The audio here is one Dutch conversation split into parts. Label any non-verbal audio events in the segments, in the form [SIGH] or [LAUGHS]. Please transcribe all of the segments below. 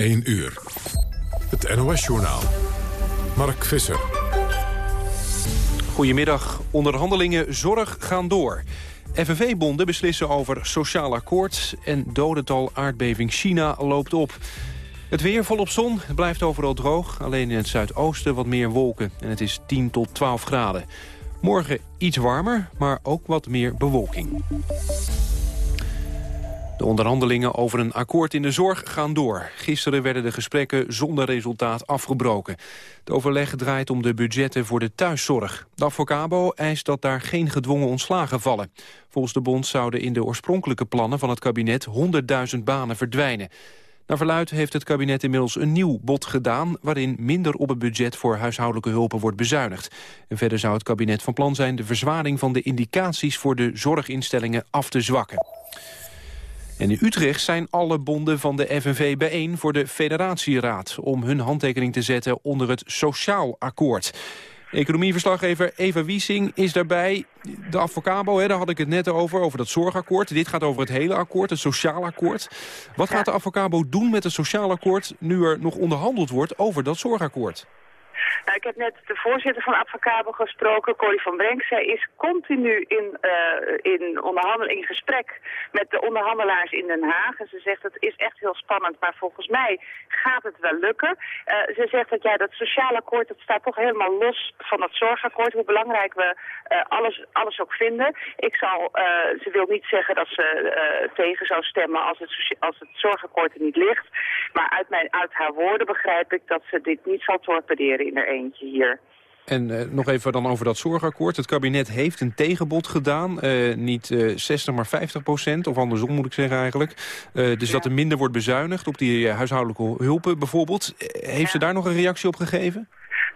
1 uur. Het NOS-journaal. Mark Visser. Goedemiddag. Onderhandelingen zorg gaan door. FNV-bonden beslissen over sociaal akkoord... en dodental aardbeving China loopt op. Het weer volop zon, het blijft overal droog. Alleen in het zuidoosten wat meer wolken. En het is 10 tot 12 graden. Morgen iets warmer, maar ook wat meer bewolking. De onderhandelingen over een akkoord in de zorg gaan door. Gisteren werden de gesprekken zonder resultaat afgebroken. Het overleg draait om de budgetten voor de thuiszorg. De Avocabo eist dat daar geen gedwongen ontslagen vallen. Volgens de bond zouden in de oorspronkelijke plannen van het kabinet 100.000 banen verdwijnen. Naar verluid heeft het kabinet inmiddels een nieuw bod gedaan... waarin minder op het budget voor huishoudelijke hulpen wordt bezuinigd. En verder zou het kabinet van plan zijn... de verzwaring van de indicaties voor de zorginstellingen af te zwakken. En in Utrecht zijn alle bonden van de FNV bijeen voor de federatieraad... om hun handtekening te zetten onder het Sociaal Akkoord. Economieverslaggever Eva Wiesing is daarbij. De Avocabo, hè, daar had ik het net over, over dat zorgakkoord. Dit gaat over het hele akkoord, het sociaal akkoord. Wat gaat de Avocabo doen met het sociaal akkoord... nu er nog onderhandeld wordt over dat zorgakkoord? Nou, ik heb net de voorzitter van Advocabo gesproken, Corrie van Brenk. Zij is continu in, uh, in gesprek met de onderhandelaars in Den Haag. En ze zegt het is echt heel spannend, maar volgens mij gaat het wel lukken. Uh, ze zegt dat ja, dat sociale akkoord dat staat toch helemaal los van dat zorgakkoord. Hoe belangrijk we uh, alles, alles ook vinden. Ik zal, ze wil niet zeggen dat ze tegen zou stemmen als het, als het zorgakkoord er niet ligt. Maar uit, mijn, uit haar woorden begrijp ik dat ze dit niet zal torpederen in er eentje hier. En uh, nog even dan over dat zorgakkoord. Het kabinet heeft een tegenbod gedaan. Uh, niet uh, eh, 60, maar 50 procent. Of andersom moet ik zeggen eigenlijk. dus ja. dat er minder wordt bezuinigd op die huishoudelijke hulpen bijvoorbeeld. heeft ja. ze daar nog een reactie op gegeven?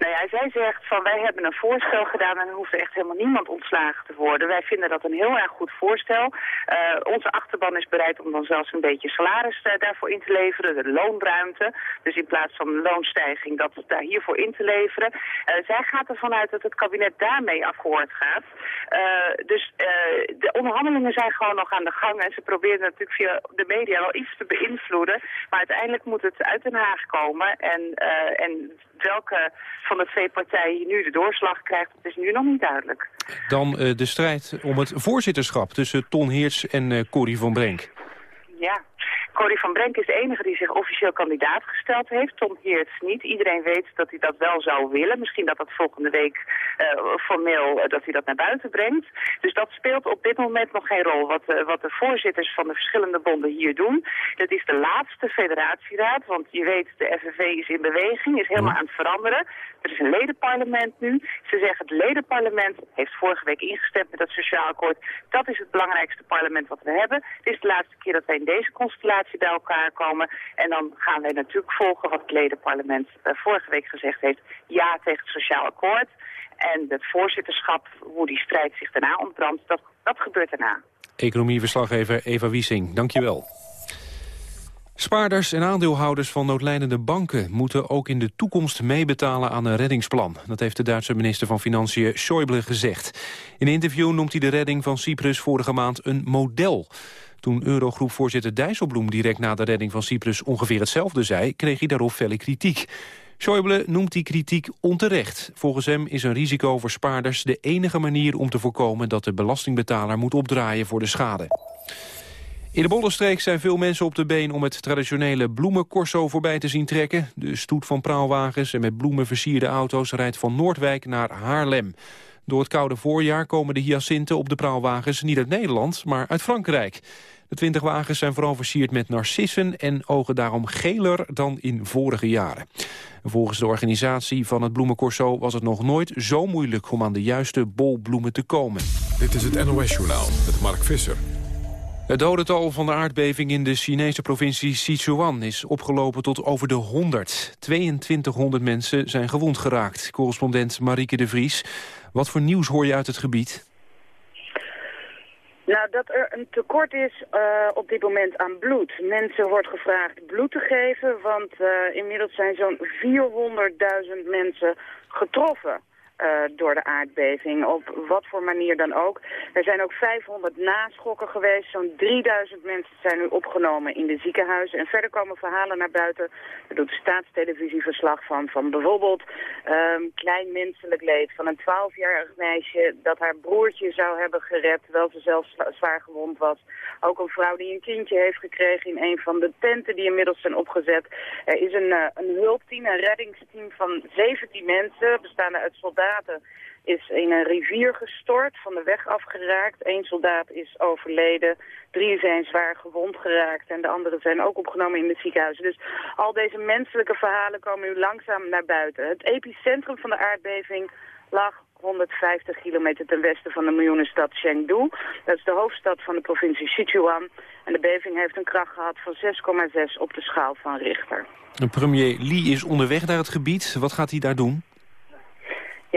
Zij zegt van wij hebben een voorstel gedaan en er hoeft echt helemaal niemand ontslagen te worden. Wij vinden dat een heel erg goed voorstel. Uh, onze achterban is bereid om dan zelfs een beetje salaris uh, daarvoor in te leveren, de loonruimte. Dus in plaats van een loonstijging dat daar hiervoor in te leveren. Uh, zij gaat ervan uit dat het kabinet daarmee akkoord gaat. dus de onderhandelingen zijn gewoon nog aan de gang en ze proberen natuurlijk via de media wel iets te beïnvloeden. Maar uiteindelijk moet het uit Den Haag komen en, en welke van de twee partijen nu de doorslag krijgt, dat is nu nog niet duidelijk. Dan uh, de strijd om het voorzitterschap tussen Ton Heerts en uh, Corrie van Brenk. Ja, Corrie van Brenk is de enige die zich officieel kandidaat gesteld heeft. Tom Heerts niet. Iedereen weet dat hij dat wel zou willen. Misschien dat dat volgende week uh, formeel uh, dat hij dat naar buiten brengt. Dus dat speelt op dit moment nog geen rol. Wat, uh, wat de voorzitters van de verschillende bonden hier doen, dat is de laatste federatieraad. Want je weet, de FNV is in beweging, is helemaal aan het veranderen. Er is een ledenparlement nu. Ze zeggen het ledenparlement heeft vorige week ingestemd met dat sociaal akkoord. Dat is het belangrijkste parlement wat we hebben. Het is de laatste keer dat wij in deze constellatie bij elkaar komen. En dan gaan wij natuurlijk volgen wat het ledenparlement uh, vorige week gezegd heeft. Ja tegen het sociaal akkoord. En het voorzitterschap, hoe die strijd zich daarna ontbrandt, dat, dat gebeurt daarna. Economieverslaggever Eva Wiesing, dankjewel. Spaarders en aandeelhouders van noodlijdende banken moeten ook in de toekomst meebetalen aan een reddingsplan. Dat heeft de Duitse minister van Financiën Schäuble gezegd. In een interview noemt hij de redding van Cyprus vorige maand een model. Toen Eurogroepvoorzitter Dijsselbloem direct na de redding van Cyprus ongeveer hetzelfde zei, kreeg hij daarop felle kritiek. Schäuble noemt die kritiek onterecht. Volgens hem is een risico voor spaarders de enige manier om te voorkomen dat de belastingbetaler moet opdraaien voor de schade. In de Bollenstreek zijn veel mensen op de been om het traditionele bloemencorso voorbij te zien trekken. De stoet van praalwagens en met bloemen versierde auto's rijdt van Noordwijk naar Haarlem. Door het koude voorjaar komen de hyacinten op de praalwagens niet uit Nederland, maar uit Frankrijk. De twintig wagens zijn vooral versierd met narcissen en ogen daarom geler dan in vorige jaren. Volgens de organisatie van het Bloemencorso was het nog nooit zo moeilijk om aan de juiste bolbloemen te komen. Dit is het NOS Journaal met Mark Visser. Het dodental van de aardbeving in de Chinese provincie Sichuan is opgelopen tot over de 100. 2200 mensen zijn gewond geraakt. Correspondent Marieke de Vries. Wat voor nieuws hoor je uit het gebied? Nou, dat er een tekort is uh, op dit moment aan bloed. Mensen wordt gevraagd bloed te geven, want uh, inmiddels zijn zo'n 400.000 mensen getroffen door de aardbeving. Op wat voor manier dan ook. Er zijn ook 500 naschokken geweest. Zo'n 3000 mensen zijn nu opgenomen in de ziekenhuizen. En verder komen verhalen naar buiten. Er doet staatstelevisie verslag van. Van bijvoorbeeld um, klein menselijk leed. Van een 12-jarig meisje dat haar broertje zou hebben gered. Terwijl ze zelf zwaar gewond was. Ook een vrouw die een kindje heeft gekregen in een van de tenten die inmiddels zijn opgezet. Er is een, uh, een hulpteam, een reddingsteam van 17 mensen. Bestaande uit soldaten is in een rivier gestort, van de weg afgeraakt. Eén soldaat is overleden, drie zijn zwaar gewond geraakt... en de anderen zijn ook opgenomen in de ziekenhuizen. Dus al deze menselijke verhalen komen nu langzaam naar buiten. Het epicentrum van de aardbeving lag 150 kilometer ten westen van de miljoenenstad Chengdu. Dat is de hoofdstad van de provincie Sichuan. En de beving heeft een kracht gehad van 6,6 op de schaal van Richter. Premier Li is onderweg naar het gebied. Wat gaat hij daar doen?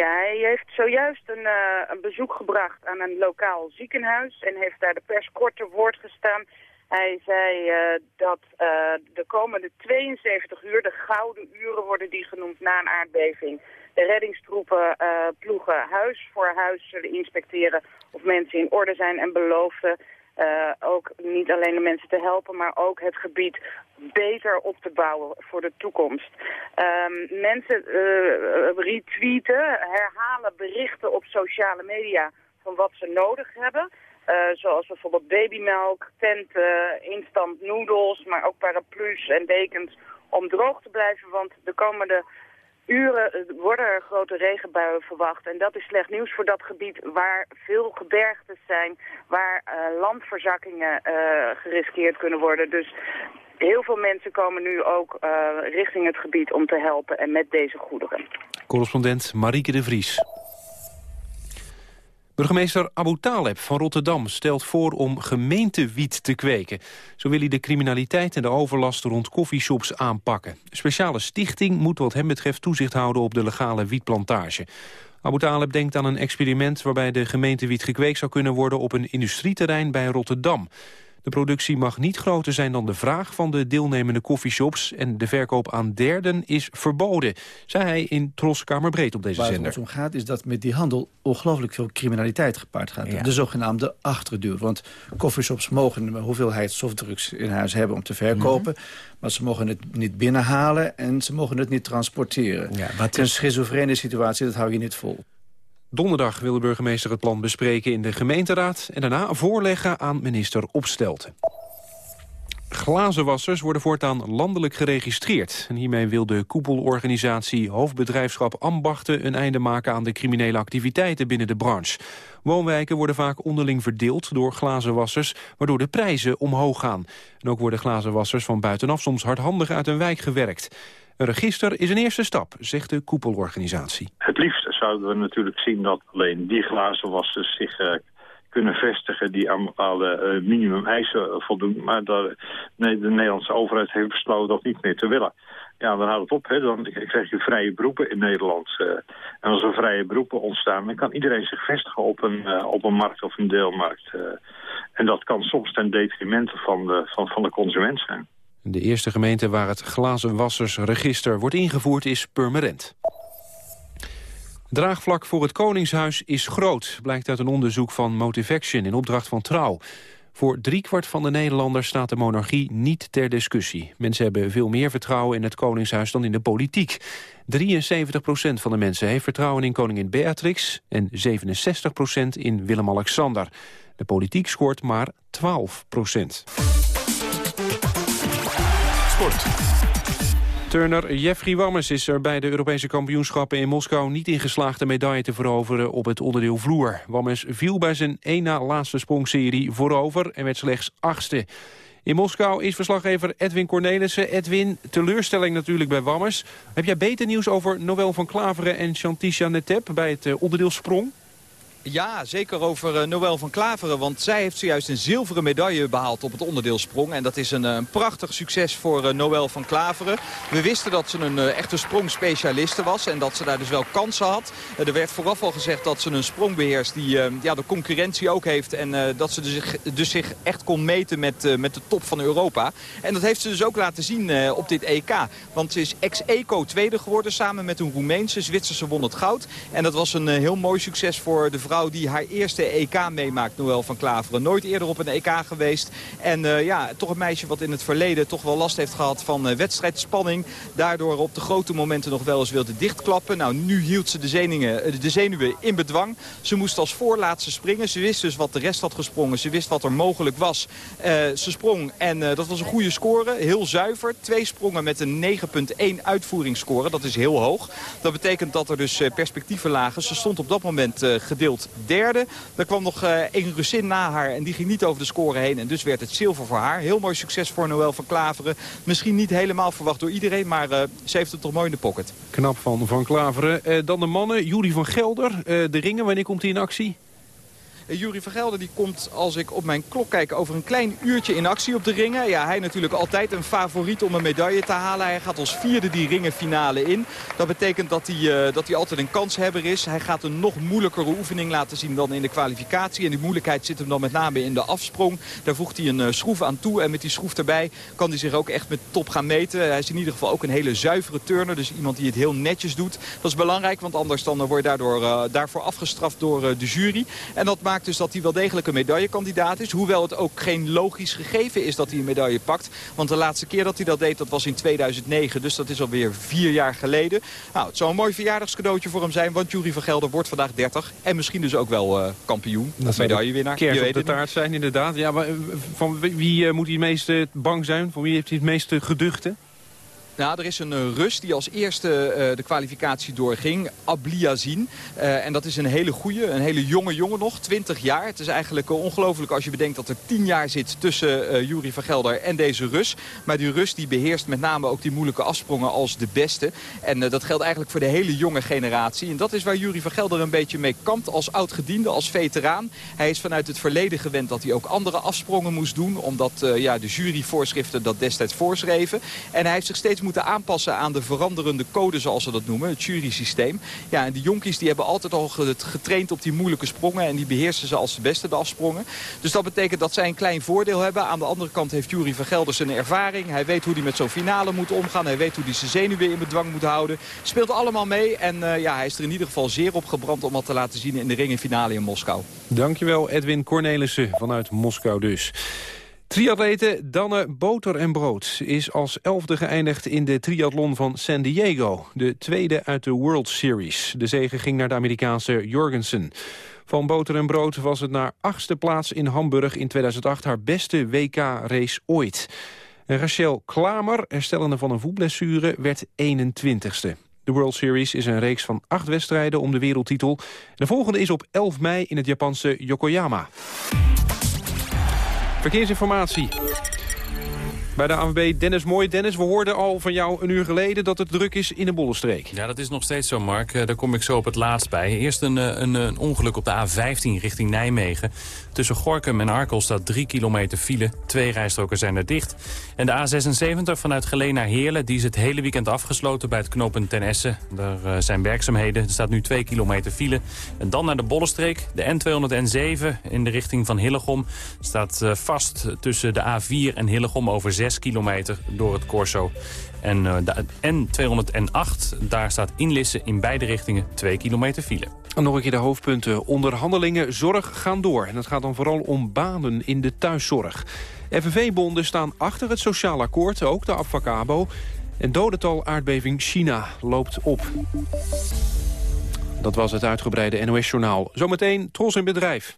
Ja, hij heeft zojuist een, uh, een, bezoek gebracht aan een lokaal ziekenhuis en heeft daar de pers kort te woord gestaan. Hij zei uh, dat uh, de komende 72 uur, de gouden uren worden die genoemd na een aardbeving, de reddingstroepen ploegen huis voor huis zullen inspecteren of mensen in orde zijn en beloofden uh, ook niet alleen de mensen te helpen, maar ook het gebied beter op te bouwen voor de toekomst. Um, mensen uh, retweeten, herhalen berichten op sociale media van wat ze nodig hebben. Uh, zoals bijvoorbeeld babymelk, tenten, instant noedels, maar ook paraplu's en dekens om droog te blijven. Want de komende uren worden er grote regenbuien verwacht. En dat is slecht nieuws voor dat gebied waar veel gebergtes zijn, waar uh, landverzakkingen uh, geriskeerd kunnen worden. Dus heel veel mensen komen nu ook richting het gebied om te helpen en met deze goederen. Correspondent Marieke de Vries. Burgemeester Abu Taleb van Rotterdam stelt voor om gemeentewiet te kweken. Zo wil hij de criminaliteit en de overlast rond koffieshops aanpakken. Een speciale stichting moet wat hem betreft toezicht houden op de legale wietplantage. Abu Taleb denkt aan een experiment waarbij de gemeentewiet gekweekt zou kunnen worden op een industrieterrein bij Rotterdam. De productie mag niet groter zijn dan de vraag van de deelnemende koffieshops... en de verkoop aan derden is verboden, zei hij in Troskamerbreed op deze zender. Waar het om gaat is dat met die handel ongelooflijk veel criminaliteit gepaard gaat. De zogenaamde achterdeur. Want koffieshops mogen een hoeveelheid softdrugs in huis hebben om te verkopen... Mhm. maar ze mogen het niet binnenhalen en ze mogen het niet transporteren. Ja, wat Een schizofrene situatie, dat hou je niet vol. Donderdag wil de burgemeester het plan bespreken in de gemeenteraad... en daarna voorleggen aan minister Opstelten. Glazenwassers worden voortaan landelijk geregistreerd. En hiermee wil de koepelorganisatie Hoofdbedrijfschap Ambachten... een einde maken aan de criminele activiteiten binnen de branche. Woonwijken worden vaak onderling verdeeld door glazenwassers... waardoor de prijzen omhoog gaan. En ook worden glazenwassers van buitenaf soms hardhandig uit een wijk gewerkt. Een register is een eerste stap, zegt de koepelorganisatie. Het liefst zouden we natuurlijk zien dat alleen die glazenwassers zich uh, kunnen vestigen die aan bepaalde uh, minimum eisen voldoen. Maar dat, nee, de Nederlandse overheid heeft besloten dat niet meer te willen. Ja, dan houdt het op. Hè. Dan krijg je vrije beroepen in Nederland. En als er vrije beroepen ontstaan, dan kan iedereen zich vestigen op een, op een markt of een deelmarkt. en dat kan soms ten detrimente van de, van, van de consument zijn. De eerste gemeente waar het glazenwassersregister wordt ingevoerd is Purmerend. Draagvlak voor het Koningshuis is groot, blijkt uit een onderzoek van Motivaction in opdracht van Trouw. Voor driekwart van de Nederlanders staat de monarchie niet ter discussie. Mensen hebben veel meer vertrouwen in het Koningshuis dan in de politiek. 73 procent van de mensen heeft vertrouwen in koningin Beatrix... en 67 procent in Willem-Alexander. De politiek scoort maar 12 procent. Turner Jeffrey Wammes is er bij de Europese kampioenschappen in Moskou niet in geslaagd de medaille te veroveren op het onderdeel vloer. Wammes viel bij zijn één na laatste sprongserie voorover en werd slechts achtste. In Moskou is verslaggever Edwin Cornelissen. Edwin, teleurstelling natuurlijk bij Wammes. Heb jij beter nieuws over Noël van Klaveren en Chantisha Netep bij het eh, onderdeel sprong? Ja, zeker over uh, Noël van Klaveren. Want zij heeft zojuist een zilveren medaille behaald op het onderdeel sprong. En dat is een, een prachtig succes voor uh, Noël van Klaveren. We wisten dat ze een echte sprongspecialiste was. En dat ze daar dus wel kansen had. er werd vooraf al gezegd dat ze een sprong beheerst die ja, de concurrentie ook heeft. En dat ze dus, dus, zich echt kon meten met, met de top van Europa. En dat heeft ze dus ook laten zien op dit EK. Want ze is ex-eco tweede geworden samen met een Roemeense. Zwitserse won het goud. En dat was een heel mooi succes voor de vrouw die haar eerste EK meemaakt, Noël van Klaveren. Nooit eerder op een EK geweest. En uh, ja, toch een meisje wat in het verleden toch wel last heeft gehad van uh, wedstrijdspanning. Daardoor op de grote momenten nog wel eens wilde dichtklappen. Nou, nu hield ze de zenuwen, eh, de zenuwen in bedwang. Ze moest als voorlaatste springen. Ze wist dus wat de rest had gesprongen. Ze wist wat er mogelijk was. Ze sprong en dat was een goede score. Heel zuiver. Twee sprongen met een 9,1 uitvoeringsscore. Dat is heel hoog. Dat betekent dat er dus perspectieven lagen. Ze stond op dat moment gedeeld derde. Er kwam nog uh, een Russin na haar en die ging niet over de score heen. En dus werd het zilver voor haar. Heel mooi succes voor Noël van Klaveren. Misschien niet helemaal verwacht door iedereen, maar uh, ze heeft het toch mooi in de pocket. Knap van Van Klaveren. Uh, dan de mannen, Jury van Gelder. de ringen, wanneer komt hij in actie? Jury van Gelder die komt, als ik op mijn klok kijk, over een klein uurtje in actie op de ringen. Ja, hij natuurlijk altijd een favoriet om een medaille te halen. Hij gaat als vierde die ringenfinale in. Dat betekent dat hij, uh, dat hij altijd een kanshebber is. Hij gaat een nog moeilijkere oefening laten zien dan in de kwalificatie. En die moeilijkheid zit hem dan met name in de afsprong. Daar voegt hij een uh, schroef aan toe. En met die schroef erbij kan hij zich ook echt met top gaan meten. Hij is in ieder geval ook een hele zuivere turner. Dus iemand die het heel netjes doet. Dat is belangrijk, want anders dan word je daardoor, daarvoor afgestraft door de jury. En dat maakt dus dat hij wel degelijk een medaillekandidaat is. Hoewel het ook geen logisch gegeven is dat hij een medaille pakt. Want de laatste keer dat hij dat deed, dat was in 2009. Dus dat is alweer vier jaar geleden. Nou, het zou een mooi verjaardagscadeautje voor hem zijn. Want Jury van Gelder wordt vandaag 30. En misschien dus ook wel uh, kampioen dat medaillewinnaar. Kerst op de taart zijn, inderdaad. Ja, maar, eh, van wie uh, moet hij het meest bang zijn? Van wie heeft hij het meeste geduchte? Nou, er is een uh, Rus die als eerste uh, de kwalificatie doorging. Abliazin. Uh, en dat is een hele goede, een hele jonge jongen nog. 20 jaar. Het is eigenlijk ongelooflijk als je bedenkt dat er 10 jaar zit tussen Jury van Gelder en deze Rus. Maar die Rus die beheerst met name ook die moeilijke afsprongen als de beste. En dat geldt eigenlijk voor de hele jonge generatie. En dat is waar Jury van Gelder een beetje mee kampt als oud-gediende, als veteraan. Hij is vanuit het verleden gewend dat hij ook andere afsprongen moest doen. Omdat ja, de juryvoorschriften dat destijds voorschreven. En hij heeft zich steeds moeten aanpassen aan de veranderende code, zoals ze dat noemen. Het jury-systeem. Ja, en die jonkies die hebben altijd al getraind op die moeilijke sprongen. En die beheersen ze als de beste, de afsprongen. Dus dat betekent dat zij een klein voordeel hebben. Aan de andere kant heeft Jury van Gelders een ervaring. Hij weet hoe hij met zo'n finale moet omgaan. Hij weet hoe hij zijn zenuwen in bedwang moet houden. Speelt allemaal mee. En uh, ja, hij is er in ieder geval zeer op gebrand om dat te laten zien in de ringenfinale in Moskou. Dankjewel Edwin Cornelissen vanuit Moskou dus. Triatlete Danne Boter en Brood is als elfde geëindigd in de triathlon van San Diego. De tweede uit de World Series. De zege ging naar de Amerikaanse Jorgensen. Van Boter en Brood was het naar achtste plaats in Hamburg in 2008 haar beste WK-race ooit. Rachel Klamer, herstellende van een voetblessure, werd 21ste. De World Series is een reeks van acht wedstrijden om de wereldtitel. De volgende is op 11 mei in het Japanse Yokoyama. Verkeersinformatie. Bij de ANWB Dennis Mooi. Dennis, we hoorden al van jou een uur geleden dat het druk is in de Bollenstreek. Ja, dat is nog steeds zo, Mark. Eh, daar kom ik zo op het laatst bij. Eerst een, eh, een, een ongeluk op de A15 richting Nijmegen. Tussen Gorkum en Arkel staat 3 kilometer file. Twee rijstroken zijn er dicht. En de A76 vanuit Geleen naar Heerlen... die is het hele weekend afgesloten bij het knooppunt Ten Essen. Daar uh, zijn werkzaamheden. Er staat nu 2 kilometer file. En dan naar de Bollenstreek. De N207 in de richting van Hillegom staat vast tussen de A4 en Hillegom... over 6 kilometer door het Corso. En uh, de N208, daar staat inlissen in beide richtingen 2 kilometer file. En nog een keer de hoofdpunten. Onderhandelingen zorg gaan door. En het gaat dan vooral om banen in de thuiszorg. FNV-bonden staan achter het sociaal akkoord, ook de Abfacabo. En dodental aardbeving China loopt op. Dat was het uitgebreide NOS-journaal. Zometeen Tros in Bedrijf.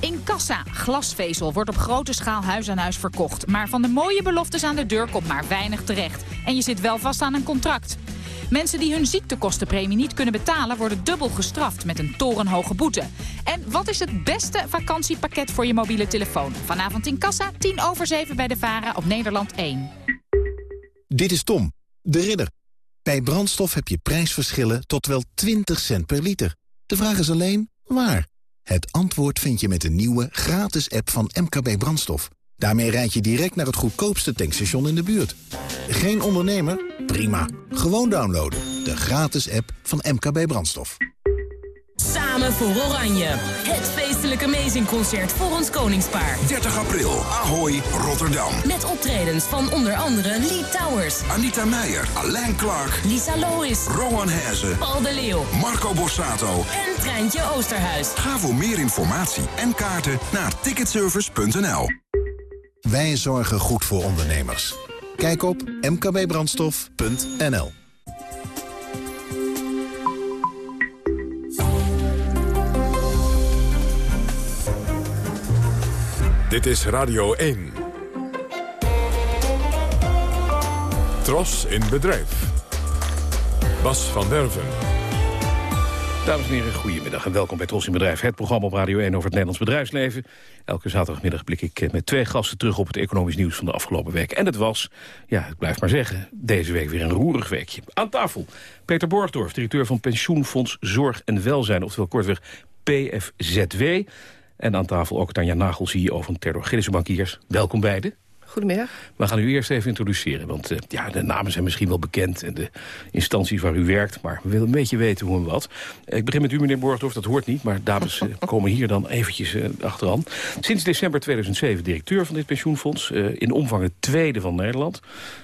In Kassa, glasvezel, wordt op grote schaal huis aan huis verkocht. Maar van de mooie beloftes aan de deur komt maar weinig terecht. En je zit wel vast aan een contract. Mensen die hun ziektekostenpremie niet kunnen betalen... worden dubbel gestraft met een torenhoge boete. En wat is het beste vakantiepakket voor je mobiele telefoon? Vanavond in Kassa, 10 over 7 bij de VARA op Nederland 1. Dit is Tom, de ridder. Bij brandstof heb je prijsverschillen tot wel 20 cent per liter. De vraag is alleen, waar? Het antwoord vind je met de nieuwe gratis app van MKB Brandstof. Daarmee rijd je direct naar het goedkoopste tankstation in de buurt. Geen ondernemer? Prima. Gewoon downloaden. De gratis app van MKB Brandstof. Samen voor Oranje. Het feestelijke Amazing-concert voor ons koningspaar. 30 april, Ahoy, Rotterdam. Met optredens van onder andere Lee Towers. Anita Meijer, Alain Clark. Lisa Lois. Rowan Hezen. Paul de Leeuw. Marco Borsato. En Treintje Oosterhuis. Ga voor meer informatie en kaarten naar ticketservice.nl. Wij zorgen goed voor ondernemers. Kijk op mkbbrandstof.nl Dit is Radio 1. Tros in bedrijf. Bas van Werven. Dames en heren, goedemiddag en welkom bij Tros in Bedrijf. Het programma op Radio 1 over het Nederlands bedrijfsleven. Elke zaterdagmiddag blik ik eh, met twee gasten terug op het economisch nieuws van de afgelopen week. En het was, ja, ik blijf maar zeggen, deze week weer een roerig weekje. Aan tafel Peter Borgdorf, directeur van Pensioenfonds Zorg en Welzijn, oftewel kortweg PFZW. En aan tafel ook Tanja Nagel, CEO van Terror Gillissen Bankiers. Welkom beiden. Goedemiddag. We gaan u eerst even introduceren, want uh, ja, de namen zijn misschien wel bekend... en de instanties waar u werkt, maar we willen een beetje weten hoe en wat. Uh, ik begin met u, meneer Borgdorf, dat hoort niet... maar dames uh, [LAUGHS] komen hier dan eventjes achteraan. Sinds december 2007 directeur van dit pensioenfonds... in omvang het tweede van Nederland.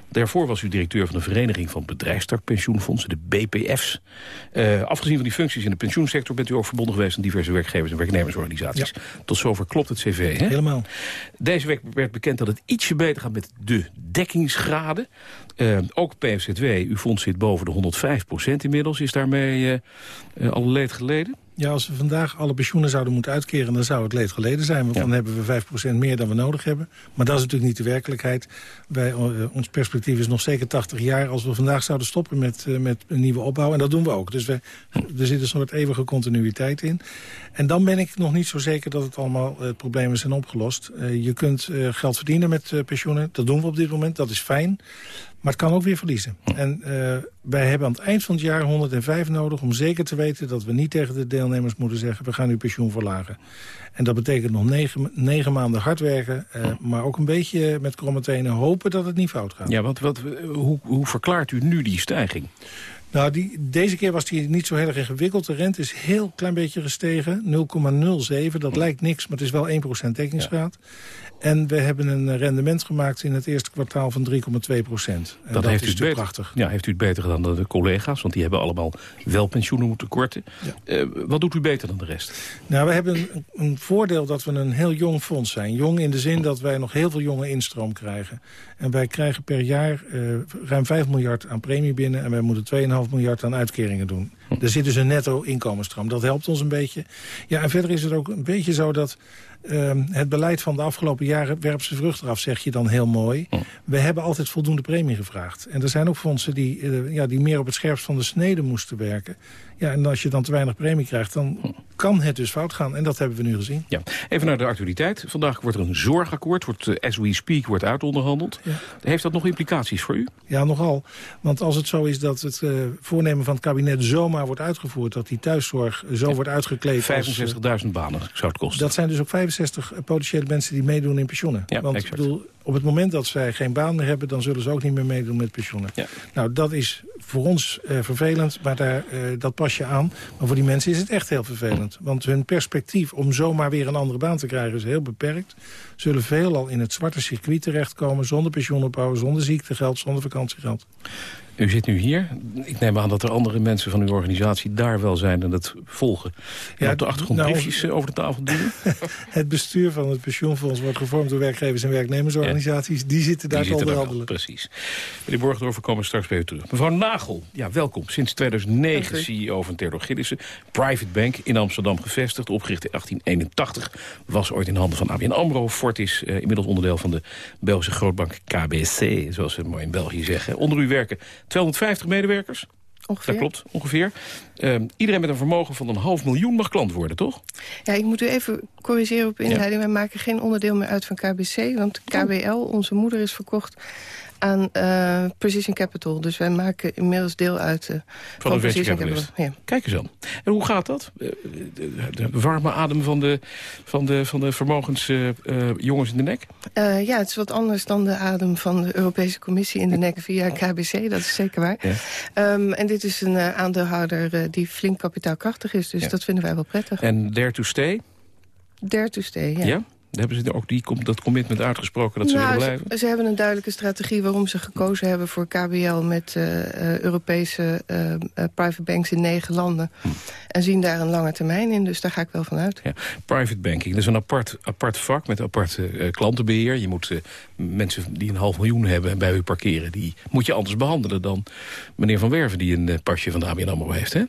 Daarvoor was u directeur van de Vereniging van Bedrijfstakpensioenfondsen, de BPF's. Uh, afgezien van die functies in de pensioensector bent u ook verbonden geweest aan diverse werkgevers- en werknemersorganisaties. Ja. Tot zover klopt het cv, hè? Helemaal. Deze week werd bekend dat het ietsje beter gaat met de dekkingsgraden. Uh, ook PFZW, uw fonds zit boven de 105% inmiddels. Is daarmee uh, alle leed geleden? Ja, als we vandaag alle pensioenen zouden moeten uitkeren... dan zou het leed geleden zijn, want ja. dan hebben we 5% meer dan we nodig hebben. Maar dat is natuurlijk niet de werkelijkheid. Wij, uh, ons perspectief is nog zeker 80 jaar... als we vandaag zouden stoppen met, uh, met een nieuwe opbouw. En dat doen we ook. Dus we, er zit een soort eeuwige continuïteit in. En dan ben ik nog niet zo zeker dat het allemaal uh, problemen zijn opgelost. je kunt geld verdienen met pensioenen. Dat doen we op dit moment. Dat is fijn. Maar het kan ook weer verliezen. En uh, wij hebben aan het eind van het jaar 105 nodig... om zeker te weten dat we niet tegen de deelnemers moeten zeggen... we gaan uw pensioen verlagen. En dat betekent nog negen, negen maanden hard werken... Uh, maar ook een beetje met kromme tenen hopen dat het niet fout gaat. Ja, want wat, hoe, hoe verklaart u nu die stijging? Nou, die, deze keer was die niet zo heel erg ingewikkeld. De rente is heel klein beetje gestegen, 0,07. Dat lijkt niks, maar het is wel 1% dekkingsgraad. Ja. En we hebben een rendement gemaakt in het eerste kwartaal van 3,2 procent. Dat, dat, heeft is u beter, prachtig. Ja, heeft u het beter gedaan dan de collega's? Want die hebben allemaal wel pensioenen moeten korten. Ja. Uh, wat doet u beter dan de rest? Nou, we hebben een, een, voordeel dat we een heel jong fonds zijn. Jong in de zin dat wij nog heel veel jonge instroom krijgen. En wij krijgen per jaar uh, ruim 5 miljard aan premie binnen... en wij moeten 2,5 miljard aan uitkeringen doen. Hm. Er zit dus een netto inkomensstroom. Dat helpt ons een beetje. Ja, en verder is het ook een beetje zo dat... Uh, het beleid van de afgelopen jaren werpt zijn vruchten af, zeg je dan heel mooi. We hebben altijd voldoende premie gevraagd. En er zijn ook fondsen die, uh, ja, die meer op het scherpst van de snede moesten werken. Ja, en als je dan te weinig premie krijgt, dan kan het dus fout gaan. En dat hebben we nu gezien. Ja. Even naar de actualiteit. Vandaag wordt er een zorgakkoord, wordt, uh, as we speak, wordt uitonderhandeld. Ja. Heeft dat nog implicaties voor u? Ja, nogal. Want als het zo is dat het uh, voornemen van het kabinet zomaar zomaar wordt uitgevoerd... dat die thuiszorg zo wordt uitgekleed 65.000 banen zou het kosten. Dat zijn dus ook 65 potentiële mensen die meedoen in pensioenen. Ja, Want ik bedoel, op het moment dat zij geen baan meer hebben... dan zullen ze ook niet meer meedoen met pensioenen. Ja. Nou, dat is voor ons uh, vervelend, maar daar, uh, dat pas je aan. Maar voor die mensen is het echt heel vervelend. Want hun perspectief om zomaar weer een andere baan te krijgen is heel beperkt. Zullen veelal in het zwarte circuit terechtkomen... zonder pensioenopbouw, zonder ziektegeld, zonder vakantiegeld. U zit nu hier. Ik neem aan dat er andere mensen van uw organisatie daar wel zijn en dat volgen. Ja, op de achtergrond nou, briefjes eh, over de tafel doen. [LAUGHS] het bestuur van het pensioenfonds wordt gevormd door werkgevers en werknemersorganisaties. Ja. Die zitten daar te onderhandelen. Precies. Meneer Borgendorf, we komen straks bij u terug. Mevrouw Nagel, ja, welkom. Sinds 2009 CEO van Theodor Gillissen. Private Bank in Amsterdam gevestigd, opgericht in 1881. Was ooit in handen van ABN AMRO. Fortis, uh, inmiddels onderdeel van de Belgische grootbank KBC, zoals ze mooi in België zeggen. Onder u werken 250 medewerkers. Ongeveer. Dat klopt, ongeveer. Uh, iedereen met een vermogen van een half miljoen mag klant worden, toch? Ja, ik moet u even corrigeren op inleiding. Ja. Wij maken geen onderdeel meer uit van KBC. Want KBL, onze moeder, is verkocht aan uh, Precision Capital. Dus wij maken inmiddels deel uit uh, van, van Precision Capital. Ja. Kijk eens dan. En hoe gaat dat? Uh, de, warme adem van de, van de, van de vermogensjongens in de nek? ja, het is wat anders dan de adem van de Europese Commissie in de nek via KBC. Dat is zeker waar. Ja. Um, en dit is een aandeelhouder die flink kapitaalkrachtig is. Dus ja. dat vinden wij wel prettig. En dare to stay? Dare to stay, ja. ja? Hebben ze ook die, dat commitment uitgesproken dat ze nou, willen blijven? Ze, ze, hebben een duidelijke strategie waarom ze gekozen hebben voor KBL... met uh, uh, Europese uh, private banks in negen landen. Hm. En zien daar een lange termijn in, dus daar ga ik wel van uit. Ja, private banking, dat is een apart, apart vak met apart klantenbeheer. Je moet mensen die een half miljoen hebben bij u parkeren... die moet je anders behandelen dan meneer Van Werven... die een pasje van de ABN AMRO heeft, hè?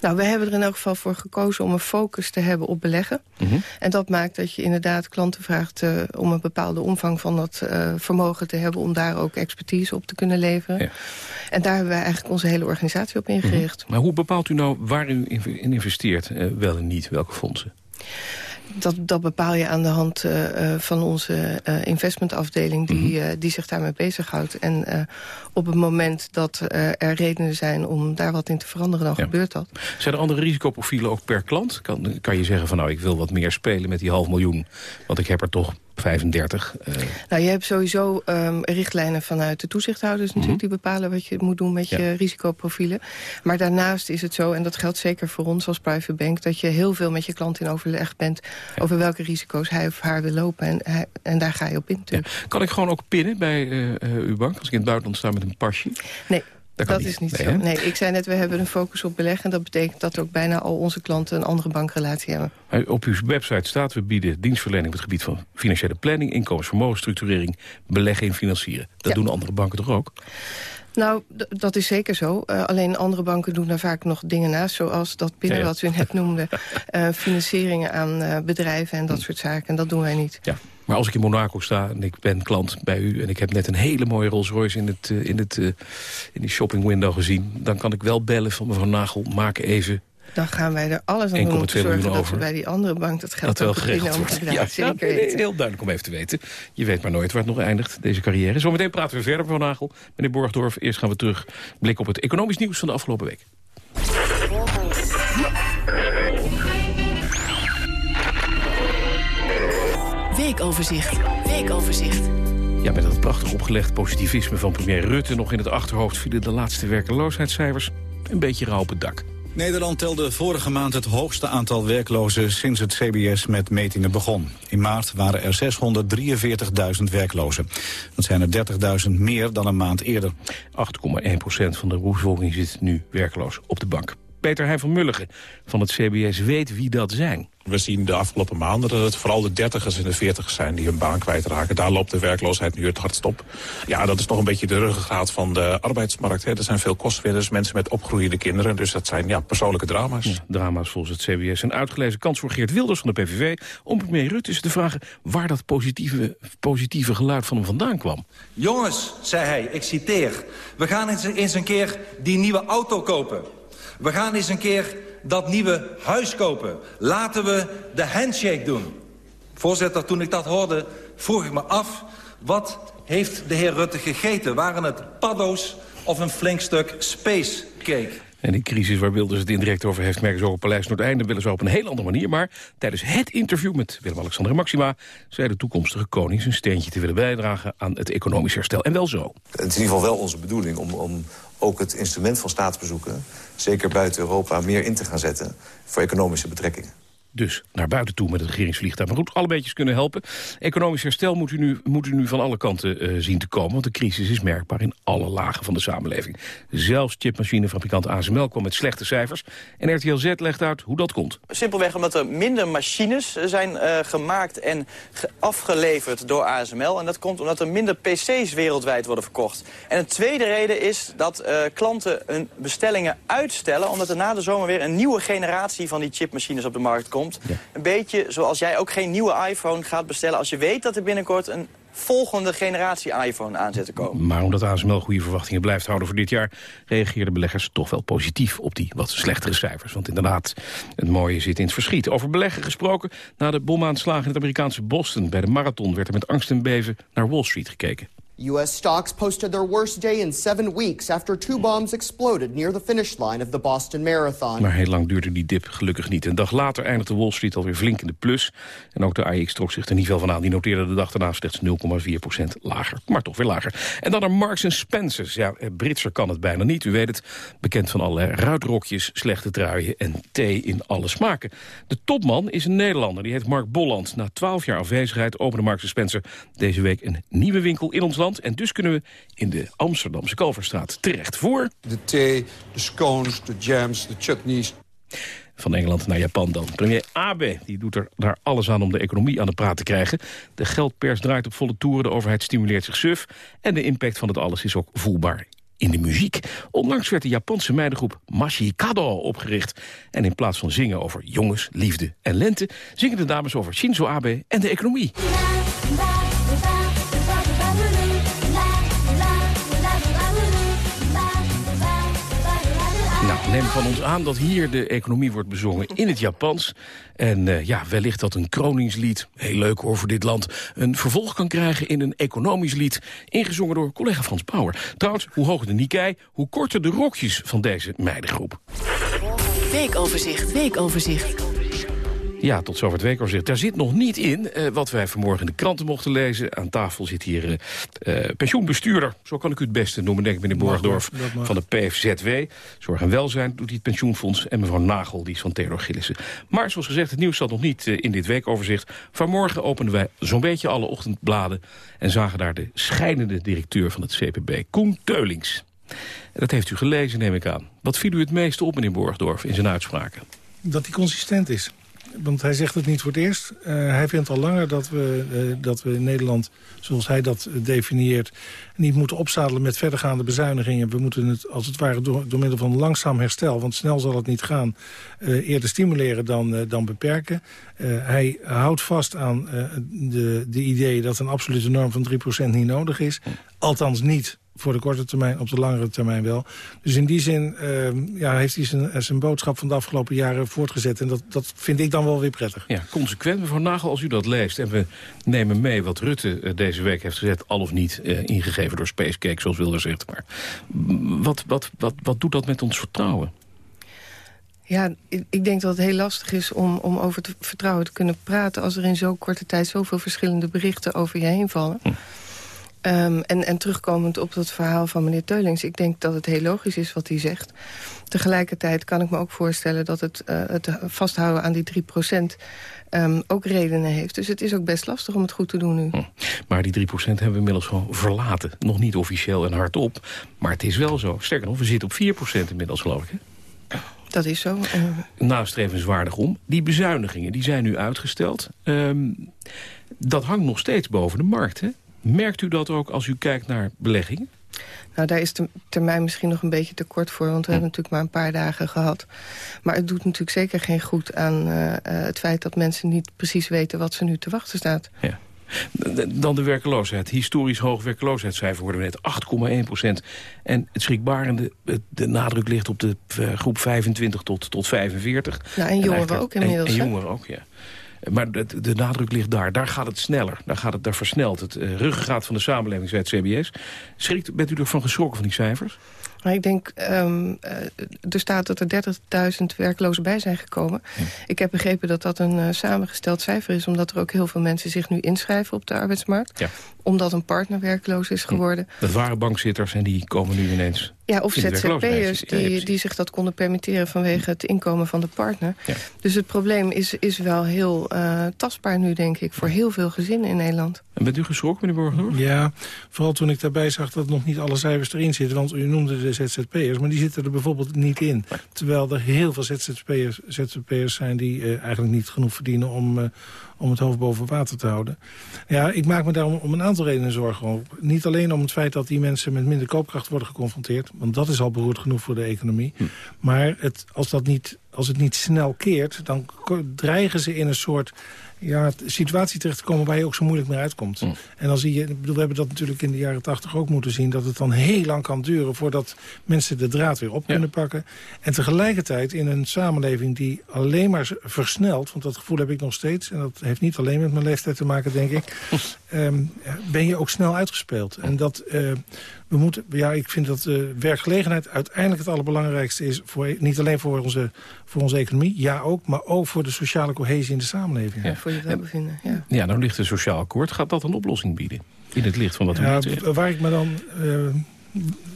Nou, wij hebben er in elk geval voor gekozen om een focus te hebben op beleggen. Mm -hmm. En dat maakt dat je inderdaad klanten vraagt uh, om een bepaalde omvang van dat uh, vermogen te hebben... om daar ook expertise op te kunnen leveren. Ja. En daar hebben wij eigenlijk onze hele organisatie op ingericht. Mm -hmm. Maar hoe bepaalt u nou waar u in investeert, uh, wel en niet? Welke fondsen? Dat, dat bepaal je aan de hand uh, van onze uh, investmentafdeling... die, mm -hmm. die zich daarmee bezighoudt. En op het moment dat er redenen zijn om daar wat in te veranderen... dan ja. gebeurt dat. Zijn er andere risicoprofielen ook per klant? Kan, kan je zeggen van nou, ik wil wat meer spelen met die half miljoen... want ik heb er toch 35. Uh... Nou, je hebt sowieso um, richtlijnen vanuit de toezichthouders natuurlijk... Mm -hmm. die bepalen wat je moet doen met ja. je risicoprofielen. Maar daarnaast is het zo, en dat geldt zeker voor ons als private bank... dat je heel veel met je klant in overleg bent... Ja. over welke risico's hij of haar wil lopen. En, hij, en daar ga je op in. Ja. Kan ik gewoon ook pinnen bij uh, uw bank... als ik in het buitenland sta met een pasje? Nee. Dat, dat is niet nee, zo. Hè? Nee, ik zei net, we hebben een focus op beleggen. En dat betekent dat ook bijna al onze klanten een andere bankrelatie hebben. Op uw website staat, we bieden dienstverlening op het gebied van financiële planning, inkomensvermogensstructurering, beleggen en financieren. Dat ja. doen andere banken toch ook? Nou, dat is zeker zo. Uh, alleen andere banken doen daar vaak nog dingen naast... zoals dat binnen ja, ja. wat u net [LAUGHS] noemde... Uh, financieringen aan uh, bedrijven en dat hm. soort zaken. En dat doen wij niet. Ja. Maar als ik in Monaco sta en ik ben klant bij u... en ik heb net een hele mooie Rolls Royce in, het, in, het, in die shopping window gezien... dan kan ik wel bellen van mevrouw Nagel, maak even dan gaan wij er alles aan doen om te zorgen dat over. we bij die andere bank dat geld dat wel geregeld wordt. Ja, zeker ja, heel duidelijk om even te weten. Je weet maar nooit waar het nog eindigt, deze carrière. Zometeen praten we verder, mevrouw Nagel. Meneer Borgdorf, eerst gaan we terug blikken op het economisch nieuws van de afgelopen week. Weekoverzicht. Weekoverzicht. Ja, met het prachtig opgelegd positivisme van premier Rutte... nog in het achterhoofd vielen de laatste werkeloosheidscijfers een beetje rauw op het dak. Nederland telde vorige maand het hoogste aantal werklozen sinds het CBS met metingen begon. In maart waren er 643.000 werklozen. Dat zijn er 30.000 meer dan een maand eerder. 8,1 procent van de beroepsbevolking zit nu werkloos op de bank. Peter Heijn van Mulligen van het CBS weet wie dat zijn. We zien de afgelopen maanden dat het vooral de dertigers en de veertigers zijn die hun baan kwijtraken. Daar loopt de werkloosheid nu het hardst op. Ja, dat is nog een beetje de ruggengraat van de arbeidsmarkt. Hè. Er zijn veel kostwinners, mensen met opgroeiende kinderen. Dus dat zijn ja, persoonlijke drama's. Ja, drama's volgens het CBS. Een uitgelezen kans voor Geert Wilders van de PVV... om premier Rutte is te vragen waar dat positieve, positieve geluid van hem vandaan kwam. Jongens, zei hij, ik citeer... we gaan eens, eens een keer die nieuwe auto kopen. We gaan eens een keer dat nieuwe huis kopen. Laten we de handshake doen. Voorzitter, toen ik dat hoorde, vroeg ik me af... wat heeft de heer Rutte gegeten? Waren het paddo's of een flink stuk spacecake? En die crisis waar Wilders het indirect over heeft... merken ze ook op Paleis Noordeinde, willen ze op een heel andere manier. Maar tijdens het interview met Willem-Alexander Maxima... zei de toekomstige koning zijn steentje te willen bijdragen... aan het economisch herstel. En wel zo. Het is in ieder geval wel onze bedoeling om, om ook het instrument van staatsbezoeken... zeker buiten Europa meer in te gaan zetten voor economische betrekkingen dus naar buiten toe met het regeringsvliegtuig. Maar goed, alle beetjes kunnen helpen. Economisch herstel moet u nu, moet u nu van alle kanten uh, zien te komen... want de crisis is merkbaar in alle lagen van de samenleving. Zelfs chipmachinefabrikant ASML kwam met slechte cijfers... en RTL Z legt uit hoe dat komt. Simpelweg omdat er minder machines zijn uh, gemaakt en afgeleverd door ASML. En dat komt omdat er minder pc's wereldwijd worden verkocht. En een tweede reden is dat uh, klanten hun bestellingen uitstellen... omdat er na de zomer weer een nieuwe generatie van die chipmachines op de markt komt een beetje zoals jij ook geen nieuwe iPhone gaat bestellen... als je weet dat er binnenkort een volgende generatie iPhone aan zit te komen. Maar omdat ASML goede verwachtingen blijft houden voor dit jaar... reageerden beleggers toch wel positief op die wat slechtere cijfers. Want inderdaad, het mooie zit in het verschiet. Over beleggen gesproken, na de bomaanslagen in het Amerikaanse Boston... bij de marathon werd er met angst en beven naar Wall Street gekeken. U.S. stocks posted their worst day in seven weeks after two bombs exploded near the finish line of the Boston Marathon. Maar heel lang duurde die dip gelukkig niet. Een dag later eindigde Wall Street alweer flink in de plus. En ook de AX trok zich er niet veel van aan. Die noteerde de dag daarna slechts 0,4% lager. Maar toch weer lager. En dan naar Marks Spencer's. Ja, eh, Britser kan het bijna niet. U weet het, bekend van allerlei ruitrokjes, slechte truien en thee in alle smaken. De topman is een Nederlander. Die heet Mark Bolland. Na 12 jaar afwezigheid opende Marks Spencer deze week een nieuwe winkel in ons land en dus kunnen we in de Amsterdamse Kalverstraat terecht voor... De thee, de scones, de jams, de chutneys. Van Engeland naar Japan dan. Premier Abe die doet er daar alles aan om de economie aan de praat te krijgen. De geldpers draait op volle toeren, de overheid stimuleert zich suf... en de impact van het alles is ook voelbaar in de muziek. Onlangs werd de Japanse meidengroep Mashikado opgericht. En in plaats van zingen over jongens, liefde en lente... zingen de dames over Shinzo Abe en de economie. Neem van ons aan dat hier de economie wordt bezongen in het Japans. En uh, ja, wellicht dat een kroningslied, heel leuk hoor voor dit land... een vervolg kan krijgen in een economisch lied... ingezongen door collega Frans Bauer. Trouwens, hoe hoger de Nikkei, hoe korter de rokjes van deze meidengroep. Weekoverzicht, weekoverzicht. Ja, tot zover het weekoverzicht. Daar zit nog niet in uh, wat wij vanmorgen in de kranten mochten lezen. Aan tafel zit hier uh, uh, pensioenbestuurder. Zo kan ik u het beste noemen, denk ik, meneer Borgdorf. Van de PFZW. Zorg en Welzijn doet hij het pensioenfonds. En mevrouw Nagel, die is van Theodor Gillissen. Maar zoals gezegd, het nieuws zat nog niet in dit weekoverzicht. Vanmorgen openden wij zo'n beetje alle ochtendbladen... en zagen daar de scheidende directeur van het CPB, Koen Teulings. Dat heeft u gelezen, neem ik aan. Wat viel u het meeste op, meneer Borgdorf, in zijn uitspraken? Dat hij consistent is want hij zegt het niet voor het eerst. Uh, hij vindt al langer dat we, uh, dat we in Nederland, zoals hij dat definieert... niet moeten opzadelen met verdergaande bezuinigingen. We moeten het als het ware door, middel van langzaam herstel... want snel zal het niet gaan, eerder stimuleren dan, dan beperken. hij houdt vast aan de, de idee dat een absolute norm van 3% niet nodig is. Althans niet voor de korte termijn, op de langere termijn wel. Dus in die zin uh, ja, heeft hij zijn, zijn boodschap van de afgelopen jaren voortgezet. En dat, dat vind ik dan wel weer prettig. Ja, consequent. Mevrouw Nagel, als u dat leest en we nemen mee wat Rutte uh, deze week heeft gezet... al of niet uh, ingegeven door Spacecake, zoals Wilder zegt. Maar wat, wat, wat, wat doet dat met ons vertrouwen? Ja, ik denk dat het heel lastig is om, om over het vertrouwen te kunnen praten... als er in zo'n korte tijd zoveel verschillende berichten over je heen vallen. Hm. Um, en, en terugkomend op dat verhaal van meneer Teulings... ik denk dat het heel logisch is wat hij zegt. Tegelijkertijd kan ik me ook voorstellen dat het, uh, het vasthouden aan die 3 procent... Um, ook redenen heeft. Dus het is ook best lastig om het goed te doen nu. Hm. Maar die 3% hebben we inmiddels gewoon verlaten. Nog niet officieel en hardop. Maar het is wel zo. Sterker nog, we zitten op 4% inmiddels, geloof ik. Hè? Dat is zo. Uh... Nastrevenswaardig om. Die bezuinigingen die zijn nu uitgesteld. Um, dat hangt nog steeds boven de markt, hè? Merkt u dat ook als u kijkt naar beleggingen? Nou, daar is de termijn misschien nog een beetje te kort voor... want we hebben natuurlijk maar een paar dagen gehad. Maar het doet natuurlijk zeker geen goed aan uh, het feit... dat mensen niet precies weten wat ze nu te wachten staat. Ja. Dan de werkloosheid. Historisch hoog werkloosheidscijfer worden we net 8,1 procent. En het schrikbarende, de nadruk ligt op de eh, groep 25 tot, tot 45. Nou, en jongeren ook inmiddels. En, en jongeren ook, ja. Maar de, de, nadruk ligt daar. Daar gaat het sneller. Daar, gaat het, daar versnelt het. Uh, ruggengraat van de samenleving, zei het CBS. Schrikt, bent u ervan geschrokken van die cijfers? Maar ik denk, um, er staat dat er 30.000 werklozen bij zijn gekomen. Ik heb begrepen dat dat een uh, samengesteld cijfer is... omdat er ook heel veel mensen zich nu inschrijven op de arbeidsmarkt. Ja. Omdat een partner werkloos is geworden. Dat waren bankzitters en die komen nu ineens... Ja, of ZZP'ers die, die zich dat konden permitteren... vanwege het inkomen van de partner. Ja. Dus het probleem is, is wel heel uh, tastbaar nu, denk ik... voor heel veel gezinnen in Nederland. En bent u geschrokken, meneer Borgdorf? Ja, vooral toen ik daarbij zag dat nog niet alle cijfers erin zitten. Want u noemde de ZZP'ers, maar die zitten er bijvoorbeeld niet in. Terwijl er heel veel ZZP'ers ZZP'ers zijn die uh, eigenlijk niet genoeg verdienen... om, uh, om het hoofd boven water te houden. Ja, ik maak me daarom om een aantal redenen zorgen. Niet alleen om het feit dat die mensen met minder koopkracht worden geconfronteerd... want dat is al beroerd genoeg voor de economie. Hm. Maar het, als, dat niet, als het niet snel keert, dan dreigen ze in een soort ja, situatie terecht te komen waar je ook zo moeilijk mee uitkomt. Mm. En dan zie je, ik bedoel, we hebben dat natuurlijk in de jaren tachtig ook moeten zien... dat het dan heel lang kan duren voordat mensen de draad weer op kunnen pakken. En tegelijkertijd in een samenleving die alleen maar versnelt... want dat gevoel heb ik nog steeds, en dat heeft niet alleen met mijn leeftijd te maken, denk ik... um, [LAUGHS] ben je ook snel uitgespeeld. En dat... Uh, we moeten, ja, ik vind dat uh, werkgelegenheid uiteindelijk het allerbelangrijkste is. Voor, niet alleen voor onze, voor onze economie, ja ook, maar ook voor de sociale cohesie in de samenleving. Ja, voor je welbevinden, ja. Ja, nou ligt een sociaal akkoord. Gaat dat een oplossing bieden? In het licht van wat u ja, zegt? Waar ik me dan... Uh,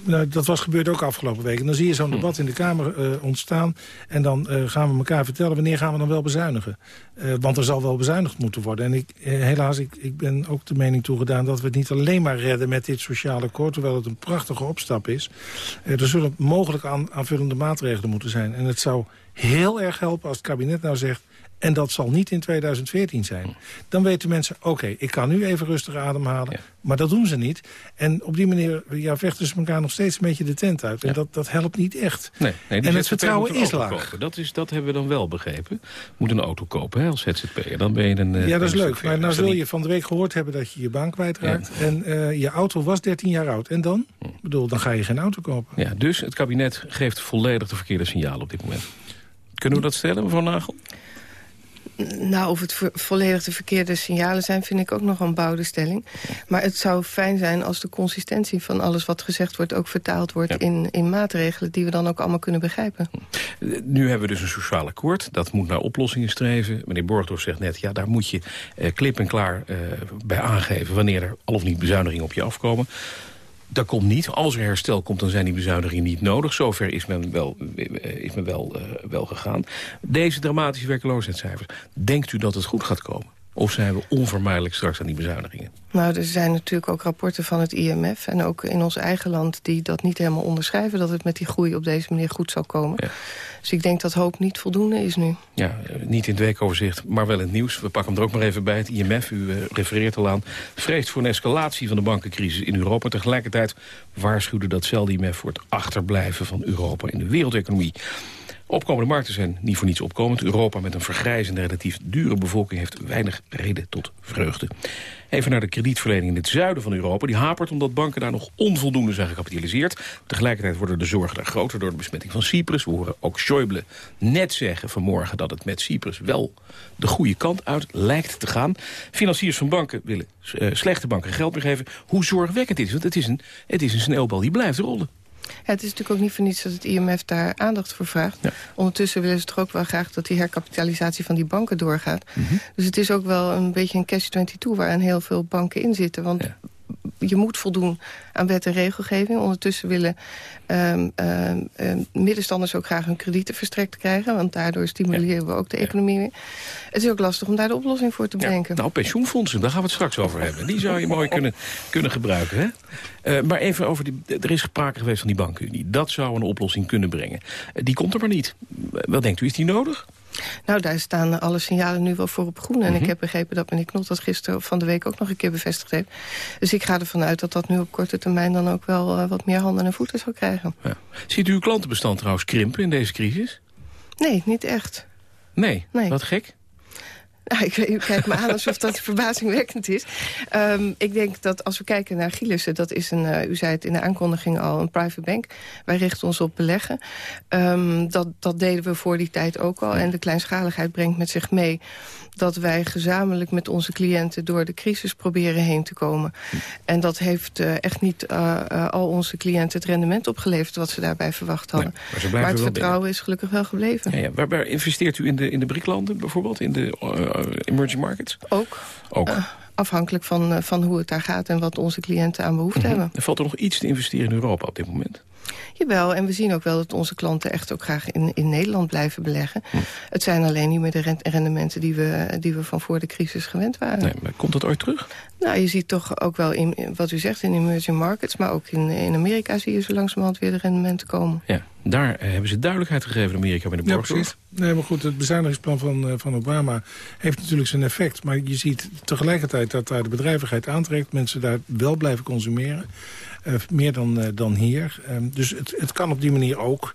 nou, dat was gebeurd ook afgelopen week. En dan zie je zo'n hm. debat in de Kamer uh, ontstaan. En dan uh, gaan we elkaar vertellen wanneer gaan we dan wel bezuinigen. Uh, want er zal wel bezuinigd moeten worden. En ik, helaas, ik, ik ben ook de mening toegedaan... dat we het niet alleen maar redden met dit sociale akkoord... terwijl het een prachtige opstap is. er zullen mogelijk aan, aanvullende maatregelen moeten zijn. En het zou heel erg helpen als het kabinet nou zegt... En dat zal niet in 2014 zijn. Dan weten mensen, oké, ik kan nu even rustig ademhalen. Maar dat doen ze niet. En op die manier ja, vechten ze elkaar nog steeds een beetje de tent uit. En dat, dat helpt niet echt. Nee, nee, en het vertrouwen is laag. Dat, is, dat hebben we dan wel begrepen. Moet een auto kopen hè, als ZZP'er. Dan ben je een... Uh, ja, dat is leuk. Maar nou zul je van de week gehoord hebben dat je je baan kwijtraakt. Ja. En uh, je auto was 13 jaar oud. En dan? Hm. Ik bedoel, dan ga je geen auto kopen. Ja, dus het kabinet geeft volledig de verkeerde signalen op dit moment. Kunnen we dat stellen, mevrouw Nagel? Nou, of het volledig de verkeerde signalen zijn... vind ik ook nog een bouwde stelling. Maar het zou fijn zijn als de consistentie van alles wat gezegd wordt... ook vertaald wordt in, in maatregelen die we dan ook allemaal kunnen begrijpen. Nu hebben we dus een sociaal akkoord. Dat moet naar oplossingen streven. Meneer Borgdorf zegt net, ja, daar moet je eh, klip en klaar eh, bij aangeven... wanneer er al of niet bezuinigingen op je afkomen. Dat komt niet. Als er herstel komt, dan zijn die bezuinigingen niet nodig. Zover is men wel, is men wel, uh, wel gegaan. Deze dramatische werkloosheidscijfers. Denkt u dat het goed gaat komen? Of zijn we onvermijdelijk straks aan die bezuinigingen? Nou, er zijn natuurlijk ook rapporten van het IMF... en ook in ons eigen land die dat niet helemaal onderschrijven... dat het met die groei op deze manier goed zal komen. Ja. Dus ik denk dat hoop niet voldoende is nu. Ja, niet in het weekoverzicht, maar wel in het nieuws. We pakken hem er ook maar even bij. Het IMF, u uh, refereert al aan, vreest voor een escalatie van de bankencrisis in Europa. Tegelijkertijd waarschuwde datzelfde IMF voor het achterblijven van Europa in de wereldeconomie. Opkomende markten zijn niet voor niets opkomend. Europa met een vergrijzende, relatief dure bevolking... heeft weinig reden tot vreugde. Even naar de kredietverlening in het zuiden van Europa. Die hapert omdat banken daar nog onvoldoende zijn gecapitaliseerd. Tegelijkertijd worden de zorgen daar groter door de besmetting van Cyprus. We horen ook Schäuble net zeggen vanmorgen dat het met Cyprus wel de goede kant uit lijkt te gaan. Financiers van banken willen uh, slechte banken geld meer geven. Hoe zorgwekkend is? Want het is een, het is een sneeuwbal die blijft rollen. Ja, het is natuurlijk ook niet voor niets dat het IMF daar aandacht voor vraagt. Ondertussen willen ze toch ook wel graag dat die herkapitalisatie van die banken doorgaat. Mm -hmm. Dus het is ook wel een beetje een catch-22 waarin heel veel banken in zitten. Want ja je moet voldoen aan wet en regelgeving. Ondertussen willen um, um, um, middenstanders ook graag hun kredieten verstrekt krijgen. Want daardoor stimuleren we ook de economie weer. Het is ook lastig om daar de oplossing voor te bedenken. Ja, nou, pensioenfondsen, daar gaan we het straks over hebben. Die zou je mooi kunnen, kunnen gebruiken. Hè? Uh, maar even over die... Er is sprake geweest van die bankenunie. Dat zou een oplossing kunnen brengen. Uh, die komt er maar niet. Wat denkt u, is die nodig? Nou, daar staan alle signalen nu wel voor op groen. En mm -hmm. ik heb begrepen dat meneer Knot dat gisteren van de week ook nog een keer bevestigd heeft. Dus ik ga ervan uit dat dat nu op korte termijn dan ook wel uh, wat meer handen en voeten zal krijgen. Ja. Ziet u uw klantenbestand trouwens krimpen in deze crisis? Nee, niet echt. Nee? nee. Wat gek? Nou, [LAUGHS] ik, u kijkt me aan alsof dat verbazingwekkend is. Ehm, ik denk dat als we kijken naar Gielissen... dat is een, uh, u zei het in de aankondiging al, een private bank. Wij richten ons op beleggen. Um, dat, dat deden we voor die tijd ook al. En de kleinschaligheid brengt met zich mee dat wij gezamenlijk met onze cliënten door de crisis proberen heen te komen. En dat heeft uh, echt niet uh, uh, al onze cliënten het rendement opgeleverd wat ze daarbij verwacht hadden. Nee, maar, maar, het vertrouwen is gelukkig wel gebleven. Ja, ja. Waar, waar, investeert u in de, in de BRIC-landen bijvoorbeeld, in de emerging markets? Ook. Ook. afhankelijk van, van hoe het daar gaat en wat onze cliënten aan behoefte mm -hmm. hebben. Er valt er nog iets te investeren in Europa op dit moment? Jawel, en we zien ook wel dat onze klanten echt ook graag in, in Nederland blijven beleggen. Hm. Het zijn alleen niet meer de rendementen die we, die we van voor de crisis gewend waren. Nee, maar komt dat ooit terug? Nou, je ziet toch ook wel, in, wat u zegt, in emerging markets... maar ook in, in Amerika zie je zo langzamerhand weer de rendementen komen. Ja, daar hebben ze duidelijkheid gegeven in Amerika met de ja, precies. Nee, maar goed, het bezuinigingsplan van, van Obama heeft natuurlijk zijn effect. Maar je ziet tegelijkertijd dat daar de bedrijvigheid aantrekt. Mensen daar wel blijven consumeren. Uh, meer dan, uh, dan hier. Uh, dus het, het kan op die manier ook.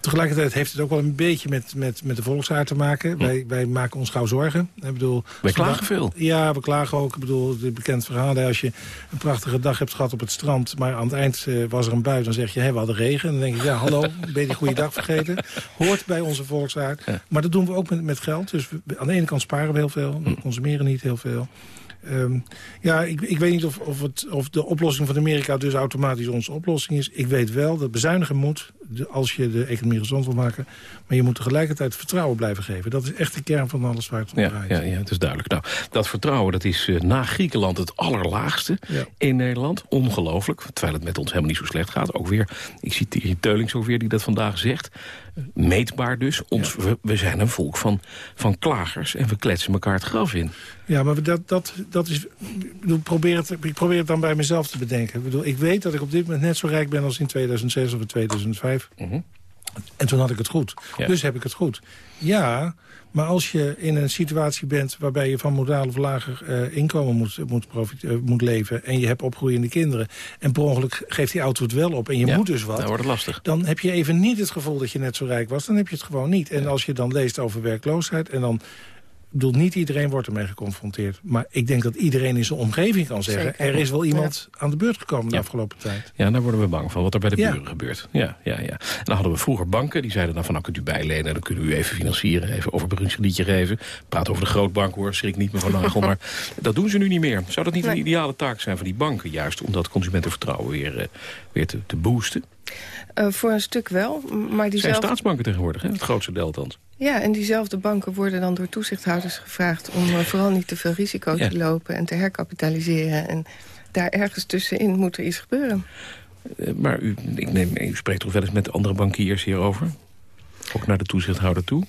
Tegelijkertijd heeft het ook wel een beetje met, met, met de volksaard te maken. Hm. Wij, wij maken ons gauw zorgen. Ik bedoel, wij klagen veel. Ja, we klagen ook. Ik bedoel, het bekend verhaal. Als je een prachtige dag hebt gehad op het strand... maar aan het eind was er een bui, dan zeg je... Hé, we hadden regen. En dan denk ik, ja, hallo, [LAUGHS] ben je die goede dag vergeten? Hoort bij onze volksaard. Ja. Maar dat doen we ook met, met geld. Dus we, aan de ene kant sparen we heel veel. We consumeren niet heel veel. Um, ja, ik, ik weet niet of, of, het, of de oplossing van Amerika dus automatisch onze oplossing is. Ik weet wel dat bezuinigen moet als je de economie gezond wil maken. Maar je moet tegelijkertijd vertrouwen blijven geven. Dat is echt de kern van alles waar het om ja, draait. Ja, ja, het is duidelijk. Nou, dat vertrouwen dat is uh, na Griekenland het allerlaagste ja. in Nederland. Ongelooflijk, terwijl het met ons helemaal niet zo slecht gaat. Ook weer, ik zie Thierry Teulings ook weer die dat vandaag zegt. Meetbaar dus. Ons, ja. we, we, zijn een volk van, van klagers en we kletsen elkaar het graf in. Ja, maar dat, dat, dat is... Ik probeer, het, ik probeer het dan bij mezelf te bedenken. Ik, bedoel, ik weet dat ik op dit moment net zo rijk ben als in 2006 of in 2005. Mm -hmm. En toen had ik het goed. Ja. Dus heb ik het goed. Ja, maar als je in een situatie bent waarbij je van modaal of lager uh, inkomen moet, moet, uh, moet leven... en je hebt opgroeiende kinderen... en per ongeluk geeft die auto het wel op en je ja, moet dus wat... Dan wordt het lastig. Dan heb je even niet het gevoel dat je net zo rijk was. Dan heb je het gewoon niet. En als je dan leest over werkloosheid en dan bedoel, niet iedereen wordt ermee geconfronteerd. Maar ik denk dat iedereen in zijn omgeving kan zeggen... Zeker. er is wel iemand ja. aan de beurt gekomen de afgelopen tijd. Ja, daar worden we bang van, wat er bij de buren gebeurt. Ja, ja, ja. En dan hadden we vroeger banken, die zeiden dan van... nou, kunt u bijlenen, dan kunnen we u even financieren... even overbruggingskredietje geven. Praat over de grootbank, hoor, schrik niet meer van Nagel. [LAUGHS] maar dat doen ze nu niet meer. Zou dat niet nee. een ideale taak zijn van die banken... juist om dat consumentenvertrouwen weer, uh, weer te, te boosten? Uh, voor een stuk wel, maar die zijn zelf... staatsbanken tegenwoordig, hè? het grootste deel althans. Ja, en diezelfde banken worden dan door toezichthouders gevraagd... om uh, vooral niet te veel risico ja. te lopen en te herkapitaliseren. En daar ergens tussenin moet er iets gebeuren. Uh, maar u, ik neem, u spreekt toch wel eens met andere bankiers hierover? Ook naar de toezichthouder toe?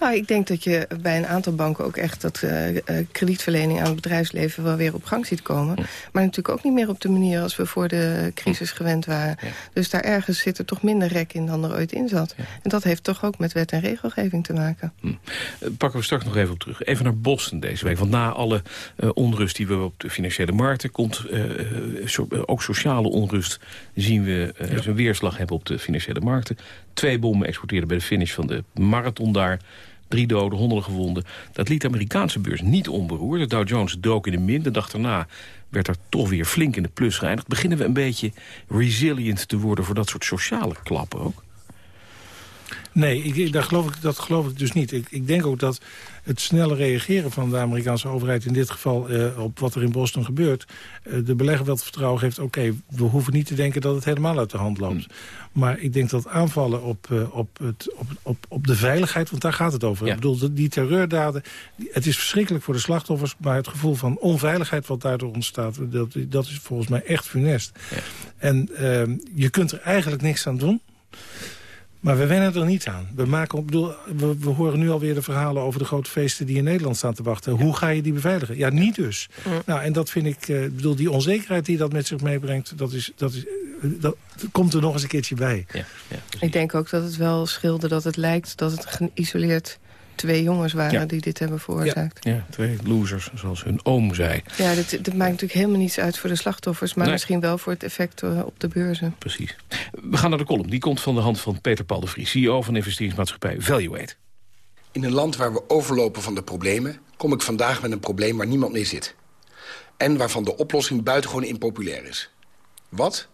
Nou, ik denk dat je bij een aantal banken ook echt dat uh, uh, kredietverlening aan het bedrijfsleven wel weer op gang ziet komen. Ja. Maar natuurlijk ook niet meer op de manier als we voor de crisis gewend waren. Ja. Dus daar ergens zit er toch minder rek in dan er ooit in zat. Ja. En dat heeft toch ook met wet en regelgeving te maken. Hm. Uh, pakken we straks nog even op terug. Even naar Boston deze week. Want na alle onrust die we op de financiële markten komt, so ook sociale onrust zien we zijn weerslag hebben op de financiële markten. Twee bommen exporteerden bij de finish van de marathon daar. Drie doden, honderden gewonden. Dat liet de Amerikaanse beurs niet onberoerd. De Dow Jones dook in de min. De dag daarna werd er toch weer flink in de plus geëindigd. Beginnen we een beetje resilient te worden voor dat soort sociale klappen ook? Nee, ik, dat, geloof ik, dat geloof ik dus niet. Ik, ik denk ook dat het snelle reageren van de Amerikaanse overheid... in dit geval uh, op wat er in Boston gebeurt... Uh, de belegger wel het vertrouwen geeft... oké, okay, we hoeven niet te denken dat het helemaal uit de hand loopt. Mm. Maar ik denk dat aanvallen op, uh, op, het, op, op, op de veiligheid... want daar gaat het over. Ja. Ik bedoel, die terreurdaden... Het is verschrikkelijk voor de slachtoffers... maar het gevoel van onveiligheid wat daardoor ontstaat... dat, dat is volgens mij echt funest. Ja. En je kunt er eigenlijk niks aan doen... Maar we wennen er niet aan. We, maken, ik bedoel, we, we, horen nu alweer de verhalen over de grote feesten die in Nederland staan te wachten. Ja. Hoe ga je die beveiligen? Ja, niet dus. Ja. Nou, en dat vind ik, uh, bedoel, die onzekerheid die dat met zich meebrengt, dat, is, dat, is, dat komt er nog eens een keertje bij. Ja, ik denk ook dat het wel scheelde dat het lijkt dat het geïsoleerd twee jongens waren ja. die dit hebben veroorzaakt. Ja, ja, twee losers, zoals hun oom zei. Ja, dat, dat, maakt natuurlijk helemaal niets uit voor de slachtoffers... maar nee. misschien wel voor het effect uh, op de beurzen. Precies. We gaan naar de column. Die komt van de hand van Peter Paul de Vries... CEO van investeringsmaatschappij Valuate. In een land waar we overlopen van de problemen... kom ik vandaag met een probleem waar niemand mee zit. En waarvan de oplossing buitengewoon impopulair is. Wat?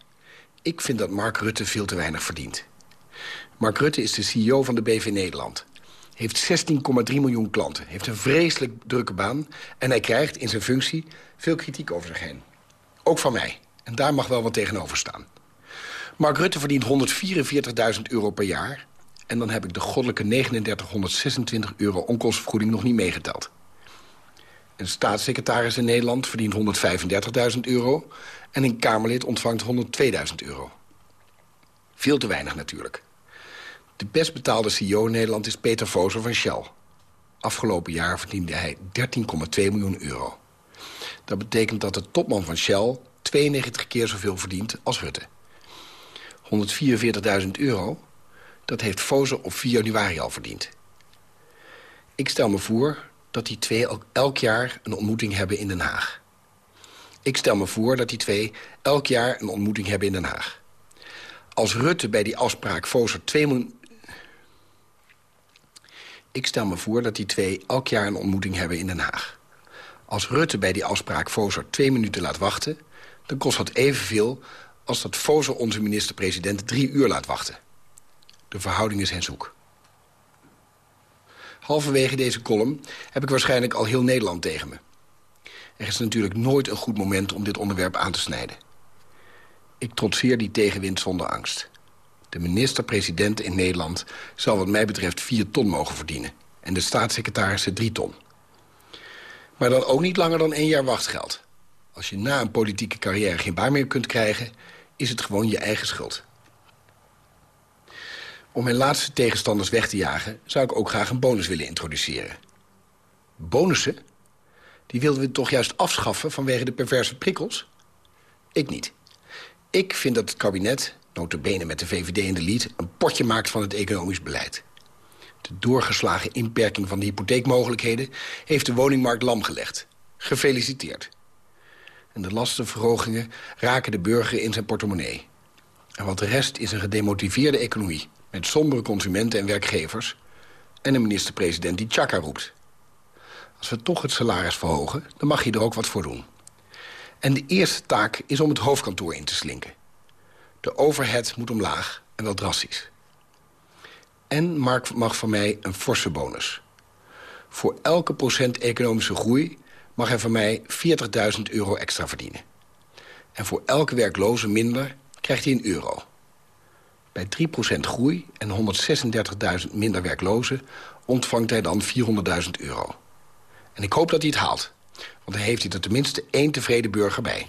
Ik vind dat Mark Rutte veel te weinig verdient. Mark Rutte is de CEO van de BV Nederland. Heeft 16,3 miljoen klanten. Heeft een vreselijk drukke baan. En hij krijgt in zijn functie veel kritiek over zich heen. Ook van mij. En daar mag wel wat tegenover staan. Mark Rutte verdient 144.000 euro per jaar. En dan heb ik de goddelijke 3926 euro onkostenvergoeding nog niet meegeteld. Een staatssecretaris in Nederland verdient 135.000 euro... en een Kamerlid ontvangt 102.000 euro. Veel te weinig natuurlijk. De best betaalde CEO in Nederland is Peter Voser van Shell. Afgelopen jaar verdiende hij 13,2 miljoen euro. Dat betekent dat de topman van Shell 92 keer zoveel verdient als Rutte. 144.000 euro, dat heeft Voser op 4 januari al verdiend. Ik stel me voor dat die twee elk jaar een ontmoeting hebben in Den Haag. Ik stel me voor dat die twee elk jaar een ontmoeting hebben in Den Haag. Als Rutte bij die afspraak Voser 2 miljoen... Ik stel me voor dat die twee elk jaar een ontmoeting hebben in Den Haag. Als Rutte bij die afspraak Voser twee minuten laat wachten... dan kost dat evenveel als dat Vozer onze minister-president drie uur laat wachten. De verhoudingen zijn zoek. Halverwege deze column heb ik waarschijnlijk al heel Nederland tegen me. Er is natuurlijk nooit een goed moment om dit onderwerp aan te snijden. Ik trotseer die tegenwind zonder angst. De minister-president in Nederland zal wat mij betreft 4 ton mogen verdienen. En de staatssecretarissen 3 ton. Maar dan ook niet langer dan één jaar wachtgeld. Als je na een politieke carrière geen baan meer kunt krijgen... is het gewoon je eigen schuld. Om mijn laatste tegenstanders weg te jagen... zou ik ook graag een bonus willen introduceren. Bonussen? Die wilden we toch juist afschaffen vanwege de perverse prikkels? Ik niet. Ik vind dat het kabinet, notabene met de VVD in de lied... een potje maakt van het economisch beleid. De doorgeslagen inperking van de hypotheekmogelijkheden... heeft de woningmarkt lam gelegd. Gefeliciteerd. En de lastenverhogingen raken de burger in zijn portemonnee. En wat de rest is een gedemotiveerde economie... met sombere consumenten en werkgevers... en een minister-president die tjaka roept. Als we toch het salaris verhogen, dan mag je er ook wat voor doen. En de eerste taak is om het hoofdkantoor in te slinken. De overhead moet omlaag en wel drastisch. En Mark mag van mij een forse bonus. Voor elke procent economische groei mag hij van mij 40.000 euro extra verdienen. En voor elke werkloze minder krijgt hij een euro. Bij 3% groei en 136.000 minder werklozen ontvangt hij dan 400.000 euro. En ik hoop dat hij het haalt. Want dan heeft hij er tenminste één tevreden burger bij.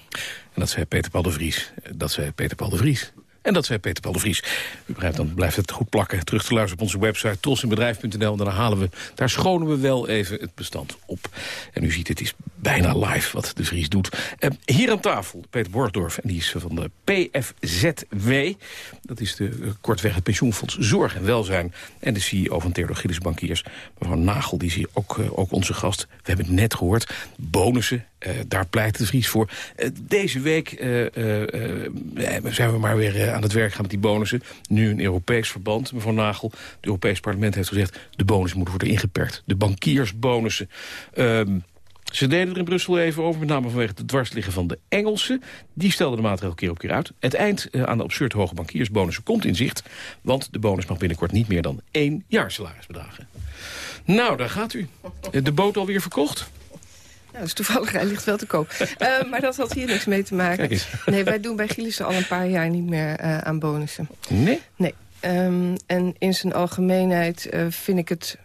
En dat zei Peter Paul de Vries. Dat zei Peter Paul de Vries. En dat zei Peter Paul de Vries. U begrijpt, dan blijft het goed plakken. Terug te luisteren op onze website trosinbedrijf.nl. En halen we, daar schonen we wel even het bestand op. En u ziet, het is bijna live wat de Vries doet. Uh, hier aan tafel, Peter Borgdorf. En die is van de PFZW. Dat is de, uh, kortweg het pensioenfonds Zorg en Welzijn. En de CEO van Theodor Gillis Bankiers. Mevrouw Nagel, die is hier ook, uh, ook onze gast. We hebben het net gehoord. Bonussen, uh, daar pleit de Vries voor. Uh, deze week uh, zijn we maar weer aan het werk gaan met die bonussen. Nu een Europees verband. Mevrouw Nagel, het Europees parlement heeft gezegd... de bonus moet worden ingeperkt. De bankiersbonussen. Um, ze deden er in Brussel even over, met name vanwege het dwarsliggen van de Engelsen. Die stelden de maatregel keer op keer uit. Het eind aan de absurd hoge bankiersbonussen komt in zicht. Want de bonus mag binnenkort niet meer dan één jaar salaris bedragen. Nou, daar gaat u. De boot alweer verkocht? Ja, dus toevallig, hij ligt wel te koop. uh, [LAUGHS] maar dat had hier niks mee te maken. Nee, wij doen bij Gielissen al een paar jaar niet meer uh, aan bonussen. Nee? Nee. Um, en in zijn algemeenheid uh, vind ik het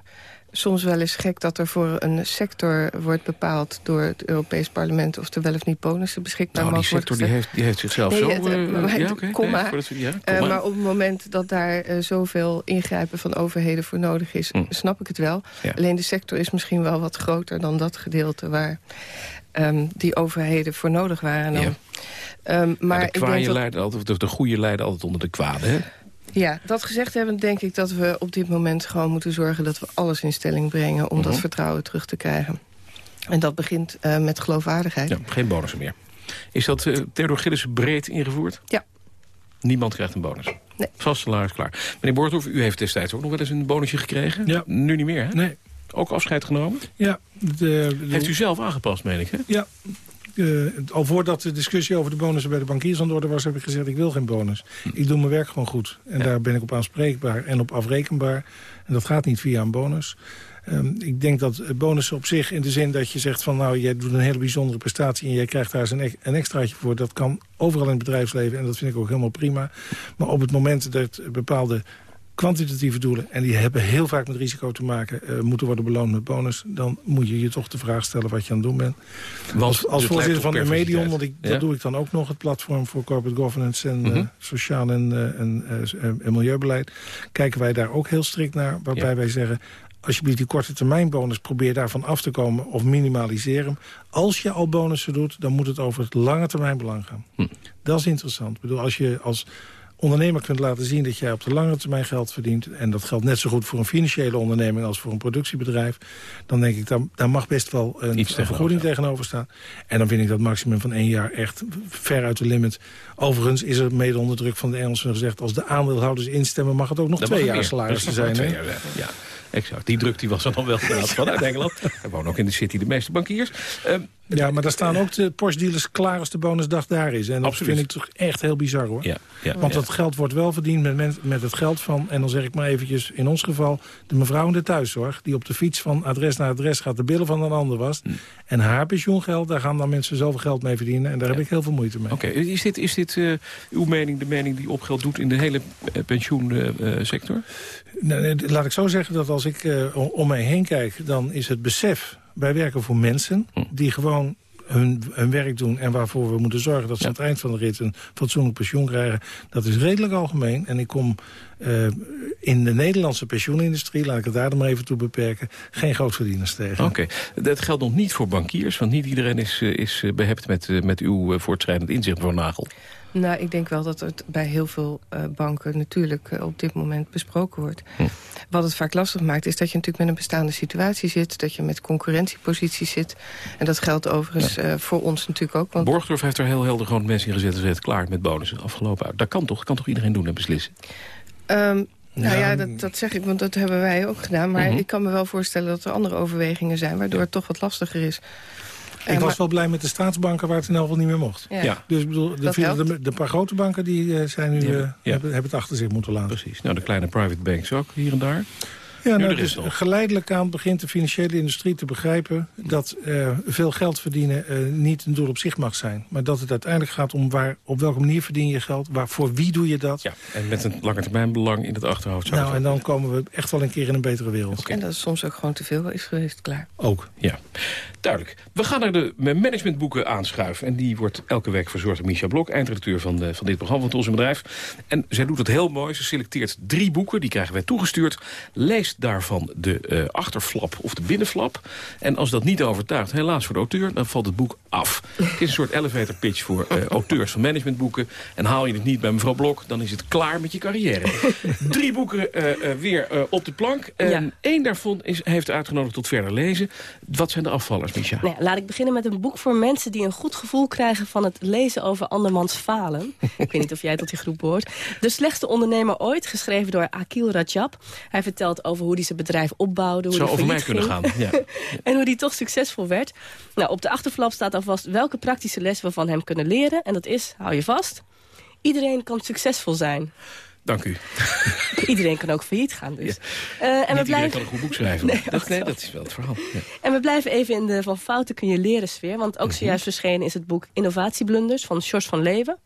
soms wel eens gek dat er voor een sector wordt bepaald... door het Europees Parlement of er wel of niet bonussen beschikbaar nou, mogen worden. die sector die heeft, die heeft zichzelf nee, zo... Het, ja, okay. kom maar. Ja, uh, maar. op het moment dat daar uh, zoveel ingrijpen van overheden voor nodig is... Mm. snap ik het wel. Ja. Alleen de sector is misschien wel wat groter dan dat gedeelte... waar um, die overheden voor nodig waren. Dan. Um, maar de, ik denk dat... leiden altijd, of de goede leiden altijd onder de kwade, hè? Ja, dat gezegd hebben denk ik dat we op dit moment gewoon moeten zorgen... dat we alles in stelling brengen om mm -hmm. dat vertrouwen terug te krijgen. En dat begint uh, met geloofwaardigheid. Ja, geen bonussen meer. Is dat uh, Theodor Gillissen breed ingevoerd? Ja. Niemand krijgt een bonus? Nee. Vast salaris, klaar. Meneer Boorthoff, u heeft destijds ook nog wel eens een bonusje gekregen. Ja. Nu niet meer, hè? Nee. Ook afscheid genomen? Ja. De, de, Heeft u zelf aangepast, meen ik, hè? Ja. Uh, al voordat de discussie over de bonussen bij de bankiers aan de orde was... heb ik gezegd, ik wil geen bonus. Ik doe mijn werk gewoon goed. En daar ben ik op aanspreekbaar en op afrekenbaar. En dat gaat niet via een bonus. Um, ik denk dat bonussen op zich in de zin dat je zegt van... nou, jij doet een hele bijzondere prestatie en jij krijgt daar een, een extraatje voor. Dat kan overal in het bedrijfsleven en dat vind ik ook helemaal prima. Maar op het moment dat bepaalde kwantitatieve doelen... en die hebben heel vaak met risico te maken... Uh, moeten worden beloond met bonus... dan moet je je toch de vraag stellen wat je aan het doen bent. Want als als voorzitter van Medium, want ik, ja? dat doe ik dan ook nog... het platform voor corporate governance en mm -hmm. uh, sociaal en, uh, en, en, milieubeleid... kijken wij daar ook heel strikt naar, waarbij ja. wij zeggen alsjeblieft die korte termijn bonus probeer daarvan af te komen of minimaliseer hem. Als je al bonussen doet, dan moet het over het lange termijn belang gaan. Hm. Dat is interessant. Ik bedoel, als je als ondernemer kunt laten zien dat jij op de lange termijn geld verdient... en dat geldt net zo goed voor een financiële onderneming als voor een productiebedrijf... dan denk ik, daar, daar mag best wel een, een vergoeding tegenover staan. En dan vind ik dat maximum van één jaar echt ver uit de limit. Overigens is er mede onder druk van de Engelsen gezegd... als de aandeelhouders instemmen mag het ook nog dat twee jaar salaris zijn. Twee jaar, ja. Exact. Die druk die was er dan wel vanuit [LAUGHS] Engeland. Er wonen ook in de city de meeste bankiers. Uh, ja, maar daar staan ook de Porsche-dealers klaar als de bonusdag daar is. En dat Absoluut. vind ik toch echt heel bizar, hoor. Ja, ja, Want dat geld wordt wel verdiend met, met het geld van... en dan zeg ik maar eventjes, in ons geval... de mevrouw in de thuiszorg... die op de fiets van adres naar adres gaat... de billen van een ander was. Hm. En haar pensioengeld, daar gaan dan mensen zoveel geld mee verdienen. En daar heb ik heel veel moeite mee. Oké, okay. is dit, is dit uh, uw mening, de mening die opgeld doet... in de hele uh, pensioensector? Laat ik zo zeggen dat als ik uh, om mij heen kijk... dan is het besef, wij werken voor mensen... Hm. die gewoon hun, hun, werk doen en waarvoor we moeten zorgen... dat ze ja. aan het eind van de rit een fatsoenlijk pensioen krijgen. Dat is redelijk algemeen. En ik kom uh, in de Nederlandse pensioenindustrie... laat ik het daar dan maar even toe beperken... geen grootverdieners tegen. Oké, okay. dat geldt nog niet voor bankiers... want niet iedereen is, is behept met, met uw voortschrijdend inzicht, voor Nagel. Nou, ik denk wel dat het bij heel veel uh, banken natuurlijk uh, op dit moment besproken wordt. Hm. Wat het vaak lastig maakt is dat je natuurlijk met een bestaande situatie zit. Dat je met concurrentieposities zit. En dat geldt overigens ja. uh, voor ons natuurlijk ook. Want... Borgdorf heeft er heel helder gewoon mensen in gezet en gezet. Klaar met bonussen, afgelopen uit. Dat kan toch? Dat kan toch iedereen doen en beslissen? Um, nou ja, dat, dat zeg ik, want dat hebben wij ook gedaan. Maar Mhm. mm -hmm. ik kan me wel voorstellen dat er andere overwegingen zijn... waardoor het toch wat lastiger is. Ik was wel blij met de staatsbanken waar het in elk geval niet meer mocht. Ja. Ja. Dus bedoel, de, de, de, de, paar grote banken die uh, zijn nu, uh, ja. hebben, hebben het achter zich moeten laten. Precies. Nou, de kleine private banks ook, hier en daar. Ja, nou, dus geleidelijk aan begint de financiële industrie te begrijpen... dat uh, veel geld verdienen uh, niet een doel op zich mag zijn. Maar dat het uiteindelijk gaat om waar, op welke manier verdien je geld... Waar, voor wie doe je dat. Ja, en met een langetermijnbelelang in het achterhoofd. Nou, en dan komen we echt wel een keer in een betere wereld. Okay. En dat het soms ook gewoon te veel is geweest, klaar. Ook. Ja, duidelijk. We gaan naar de managementboeken aanschuiven. En die wordt elke week verzorgd door Micha Blok... eindredacteur van, de, van dit programma van ons bedrijf. En zij doet het heel mooi. Ze selecteert drie boeken, die krijgen wij toegestuurd. Leest daarvan de uh, achterflap of de binnenflap. En als dat niet overtuigt, helaas voor de auteur... dan valt het boek af. Het is een soort elevator pitch voor uh, auteurs van managementboeken. En haal je het niet bij mevrouw Blok, dan is het klaar met je carrière. [LAUGHS] Drie boeken uh, weer op de plank. En ja. één daarvan is, heeft uitgenodigd tot verder lezen. Wat zijn de afvallers, Nou ja, laat ik beginnen met een boek voor mensen... die een goed gevoel krijgen van het lezen over andermans falen. ik weet niet of jij tot die groep hoort. De slechtste ondernemer ooit, geschreven door Akil Rajab. Hij vertelt over hoe hij zijn bedrijf opbouwde. Hoe Zou over mij kunnen gaan. Ja. [LAUGHS] en hoe die toch succesvol werd. Nou, op de achterflap staat alvast welke praktische les we van hem kunnen leren. En dat is, hou je vast, iedereen kan succesvol zijn. Dank u. [LAUGHS] Iedereen kan ook failliet gaan dus. Ja. Uh, en we blijven... kan een goed boek schrijven. Nee, dat, [LAUGHS] nee, dat is wel het verhaal. Ja. En we blijven even in de van fouten kun je leren sfeer. Want ook Mhm. zojuist verschenen is het boek Innovatieblunders van Sjors van Leeuwen.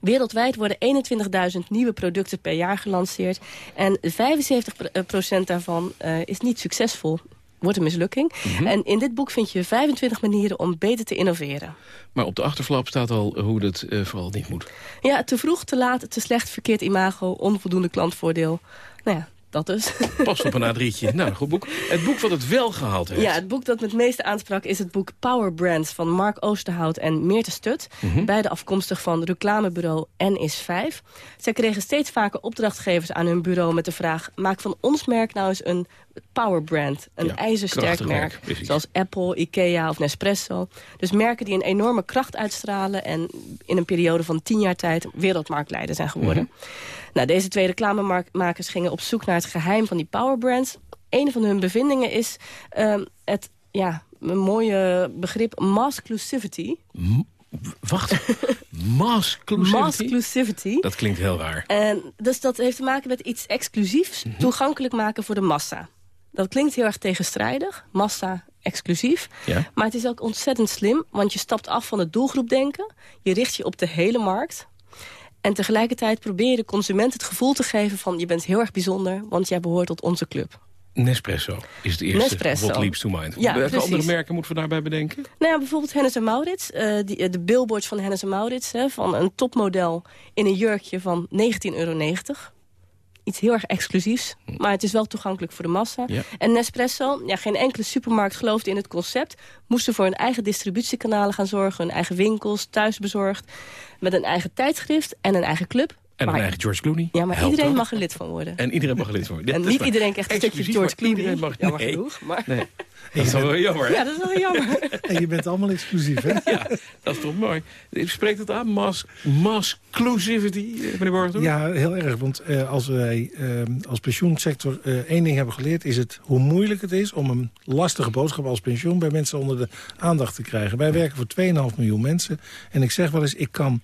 Wereldwijd worden 21.000 nieuwe producten per jaar gelanceerd. En 75% daarvan uh, is niet succesvol. Wordt een mislukking. Mm -hmm. En in dit boek vind je 25 manieren om beter te innoveren. Maar op de achterflap staat al hoe dat uh, vooral niet moet. Ja, te vroeg, te laat, te slecht, verkeerd imago, onvoldoende klantvoordeel. Nou ja, dat dus. [LAUGHS] Past op een A3'tje. Nou, goed boek. Het boek wat het wel gehaald heeft. Ja, het boek dat het meeste aansprak is het boek Power Brands van Mark Oosterhout en Meerte Stut. Mm -hmm. Beide afkomstig van reclamebureau N is 5. Zij kregen steeds vaker opdrachtgevers aan hun bureau met de vraag... maak van ons merk nou eens een power brand. Een Ja, ijzersterk merk. precies. Zoals Apple, Ikea of Nespresso. Dus merken die een enorme kracht uitstralen... en in een periode van tien jaar tijd wereldmarktleider zijn geworden. Mhm. Nou, deze twee reclamemakers gingen op zoek naar het geheim van die power brands. Een van hun bevindingen is ehm, het, ja, een mooie begrip masclusivity. Wacht, [LAUGHS] masclusivity? Masclusivity. Dat klinkt heel raar. En dus dat heeft te maken met iets exclusiefs Mhm. toegankelijk maken voor de massa. Dat klinkt heel erg tegenstrijdig, massa exclusief. Ja. Maar het is ook ontzettend slim, want je stapt af van het doelgroepdenken. Je richt je op de hele markt. En tegelijkertijd probeer je de consument het gevoel te geven van... je bent heel erg bijzonder, want jij behoort tot onze club. Nespresso is het eerste Nespresso. what leaps to mind. Ja, Welke andere merken moeten we daarbij bedenken? Nou ja, bijvoorbeeld Hennes en Maurits. eh, die, eh, de billboards van Hennes en Maurits. Hè, van een topmodel in een jurkje van 19,90 euro. Iets heel erg exclusiefs. Maar het is wel toegankelijk voor de massa. Ja. En Nespresso, ja, geen enkele supermarkt geloofde in het concept. Moesten voor hun eigen distributiekanalen gaan zorgen. Hun eigen winkels, thuisbezorgd. Met een eigen tijdschrift en een eigen club. En Maar- een eigen George Clooney. Ja, maar iedereen ook. mag er lid van worden. En iedereen mag er lid van worden. Ja, En niet waar. iedereen krijgt een stukje Exclusief, George Clooney. Iedereen mag, Jammer nee. genoeg, maar- Nee. [LAUGHS] Dat is wel wel jammer. hè? Ja, dat is wel jammer. [LAUGHS] En je bent allemaal exclusief, hè? [LAUGHS] Ja, dat is toch mooi. Spreekt het aan? Mas, masclusivity, eh, meneer Borgdorf? Ja, heel erg. Want eh, als wij eh, als pensioensector eh, één ding hebben geleerd... is het hoe moeilijk het is om een lastige boodschap als pensioen... bij mensen onder de aandacht te krijgen. Wij werken voor 2,5 miljoen mensen. En ik zeg wel eens, ik kan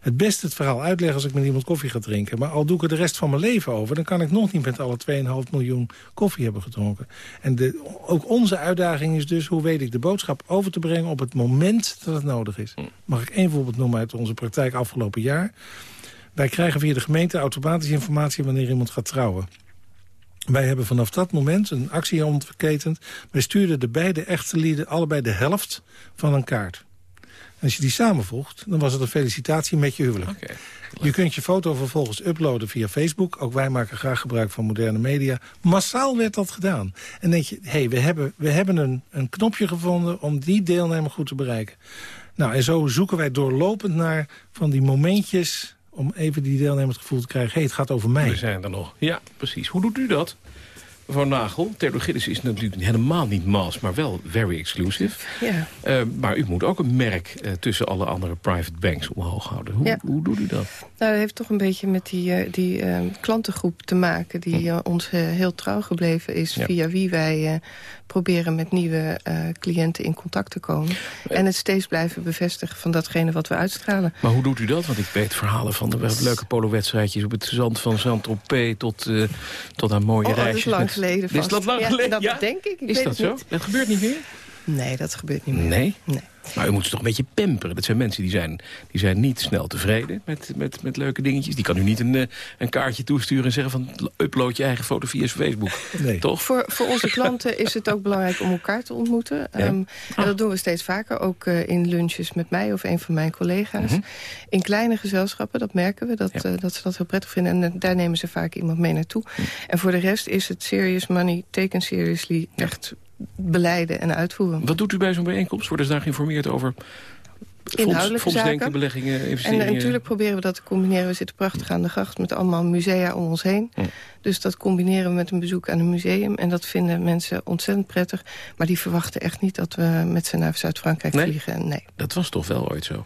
het beste het verhaal uitleggen... als ik met iemand koffie ga drinken. Maar al doe ik er de rest van mijn leven over... dan kan ik nog niet met alle 2,5 miljoen koffie hebben gedronken. En de, ook onze uitdaging is dus... hoe weet ik de boodschap over te brengen op het moment dat het nodig is. Mag ik één voorbeeld noemen uit onze praktijk afgelopen jaar... Wij krijgen via de gemeente automatisch informatie wanneer iemand gaat trouwen. Wij hebben vanaf dat moment een actie ontketend. Wij stuurden de beide echte lieden allebei de helft van een kaart. En als je die samenvoegt, dan was het een felicitatie met je huwelijk. Je kunt je foto vervolgens uploaden via Facebook. Ook wij maken graag gebruik van moderne media. Massaal werd dat gedaan. En denk je, hé, hey, we hebben, we hebben een, een knopje gevonden... om die deelnemer goed te bereiken. Nou, en zo zoeken wij doorlopend naar van die momentjes... om even die deelnemer het gevoel te krijgen... hé, hey, het gaat over mij. We zijn er nog. Ja, precies. Hoe doet u dat? Mevrouw Nagel, Theodor Gillis is natuurlijk helemaal niet mass, maar wel very exclusive. Ja. Eh, maar u moet ook een merk eh, tussen alle andere private banks omhoog houden. Hoe, Ja. hoe doet u dat? Nou, dat heeft toch een beetje met die, eh, die klantengroep te maken... die eh, ons heel trouw gebleven is... Ja. via wie wij proberen met nieuwe eh, cliënten in contact te komen. En het steeds blijven bevestigen van datgene wat we uitstralen. Maar hoe doet u dat? Want ik weet verhalen van de leuke polo-wedstrijdjes op het zand van Saint-Tropez tot, eh, tot aan mooie Oh, dat is reisjes. lang met- geleden Is dat lang Ja, geleden? dat Ja? denk ik. Ik is weet dat het zo? niet. Dat gebeurt niet meer? Nee, dat gebeurt niet meer. Nee? Nee. Maar u moet ze toch een beetje pamperen. Dat zijn mensen die zijn, die zijn niet snel tevreden met, met, met leuke dingetjes. Die kan u niet een, eh, een kaartje toesturen en zeggen van... upload je eigen foto via Facebook. Nee. Toch? Voor, voor onze klanten is het ook belangrijk om elkaar te ontmoeten. Ehm, en dat doen we steeds vaker, ook eh, in lunches met mij of een van mijn collega's. Mhm. In kleine gezelschappen, dat merken we, dat, eh, dat ze dat heel prettig vinden. En daar nemen ze vaak iemand mee naartoe. Mhm. En voor de rest is het serious money, taken seriously, echt beleiden en uitvoeren. Wat doet u bij zo'n bijeenkomst? Worden ze daar geïnformeerd over Inhoudelijke zaken. beleggingen, En investeringen? eh, natuurlijk proberen we dat te combineren. We zitten prachtig aan de gracht met allemaal musea om ons heen. Ja. Dus dat combineren we met een bezoek aan een museum. En dat vinden mensen ontzettend prettig. Maar die verwachten echt niet dat we met ze naar Zuid-Frankrijk Nee? vliegen. En nee. Dat was toch wel ooit zo?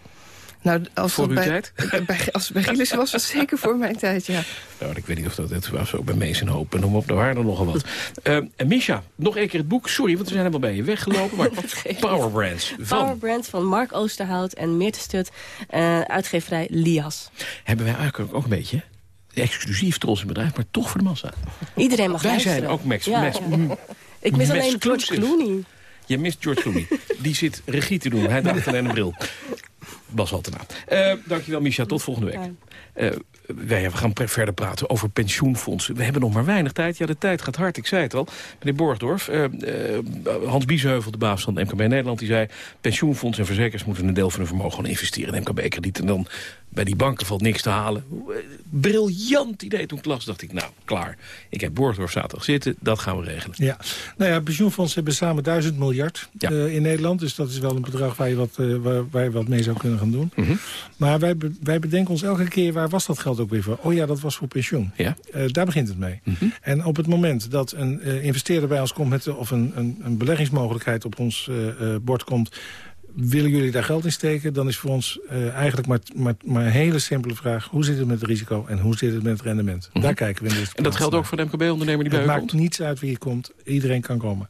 Nou, als Voor uw [LAUGHS] bij, bij, als het bij Gillissen was, was het zeker voor mijn tijd, ja. Nou, ik weet niet of dat het was, ook bij Mees en Hoop. En noem op, daar waren er nogal wat. [LAUGHS] En Misha, nog één keer het boek. Sorry, want we zijn helemaal bij je weggelopen. Maar [LAUGHS] Power Brands van... Power Brand van Mark Oosterhout en Meerte Stut, eh, uitgeverij Lias. Hebben wij eigenlijk ook een beetje... Exclusief trots in bedrijf, maar toch voor de massa. Iedereen mag Wij luisteren. zijn ook Max. Ja. Max Ik mis alleen George. Clooney. Je mist George Clooney. Die zit regie te doen. Hij dacht alleen een bril. Bas Altena. Eh dankjewel, Misha. Tot volgende week. Eh, wij gaan pre- verder praten over pensioenfondsen. We hebben nog maar weinig tijd. Ja, de tijd gaat hard. Ik zei het al. Meneer Borgdorf, eh, Hans Biesheuvel, de baas van MKB Nederland... die zei, pensioenfondsen en verzekers moeten een deel van hun vermogen gewoon investeren in MKB-krediet. En dan bij die banken valt niks te halen. Briljant idee toen ik las, dacht ik, nou, klaar. Ik heb Borgdorf zaterdag zitten, dat gaan we regelen. Ja, nou ja, pensioenfondsen hebben samen 1000 miljard uh, in Nederland. Dus dat is wel een bedrag waar je wat, uh, waar, waar, je wat mee zou kunnen gaan doen. Mm -hmm. Maar wij, wij bedenken ons elke keer, waar was dat geld ook weer voor? Oh ja, dat was voor pensioen. Ja. Uh, daar begint het mee. Mm -hmm. En op het moment dat een investeerder bij ons komt... Met, of een, een, een beleggingsmogelijkheid op ons bord komt willen jullie daar geld in steken? Dan is voor ons uh, eigenlijk maar, maar, maar, een hele simpele vraag. Hoe zit het met het risico en hoe zit het met het rendement? Mm -hmm. Daar kijken we in deze En dat geldt ook voor de MKB-ondernemer die bij het maakt niets uit wie je komt. Iedereen kan komen.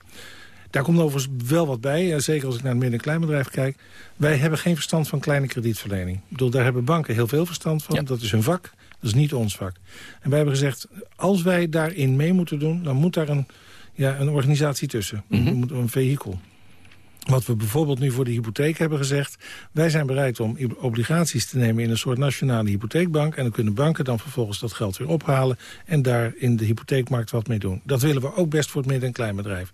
Daar komt overigens wel wat bij. Zeker als ik naar het midden- en kleinbedrijf kijk. Wij hebben geen verstand van kleine kredietverlening. Ik bedoel, daar hebben banken heel veel verstand van. Ja. Dat is hun vak. Dat is niet ons vak. En wij hebben gezegd, als wij daarin mee moeten doen... dan moet daar een, ja, een organisatie tussen. Mm -hmm. Een vehikel. Wat we bijvoorbeeld nu voor de hypotheek hebben gezegd... wij zijn bereid om obligaties te nemen in een soort nationale hypotheekbank... en dan kunnen banken dan vervolgens dat geld weer ophalen... en daar in de hypotheekmarkt wat mee doen. Dat willen we ook best voor het midden- en kleinbedrijf.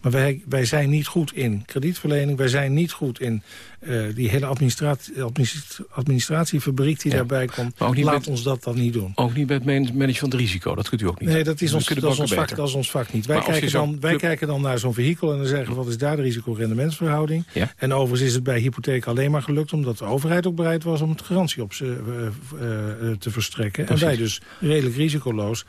Maar wij, wij zijn niet goed in kredietverlening. Wij zijn niet goed in uh, die hele administratie, administratiefabriek die ja. daarbij komt. Laat met, ons dat dan niet doen. Ook niet met managen van het risico, dat kunt u ook niet. Nee, dat is, ons, dat is, ons, vak, dat is ons vak niet. Wij, kijken dan, wij kijken dan naar zo'n vehikel en dan zeggen we... wat is daar de risicorendementsverhouding? Ja. En overigens is het bij hypotheek alleen maar gelukt... omdat de overheid ook bereid was om het garantie op ze, uh, uh, te verstrekken. Precies. En wij dus redelijk risicoloos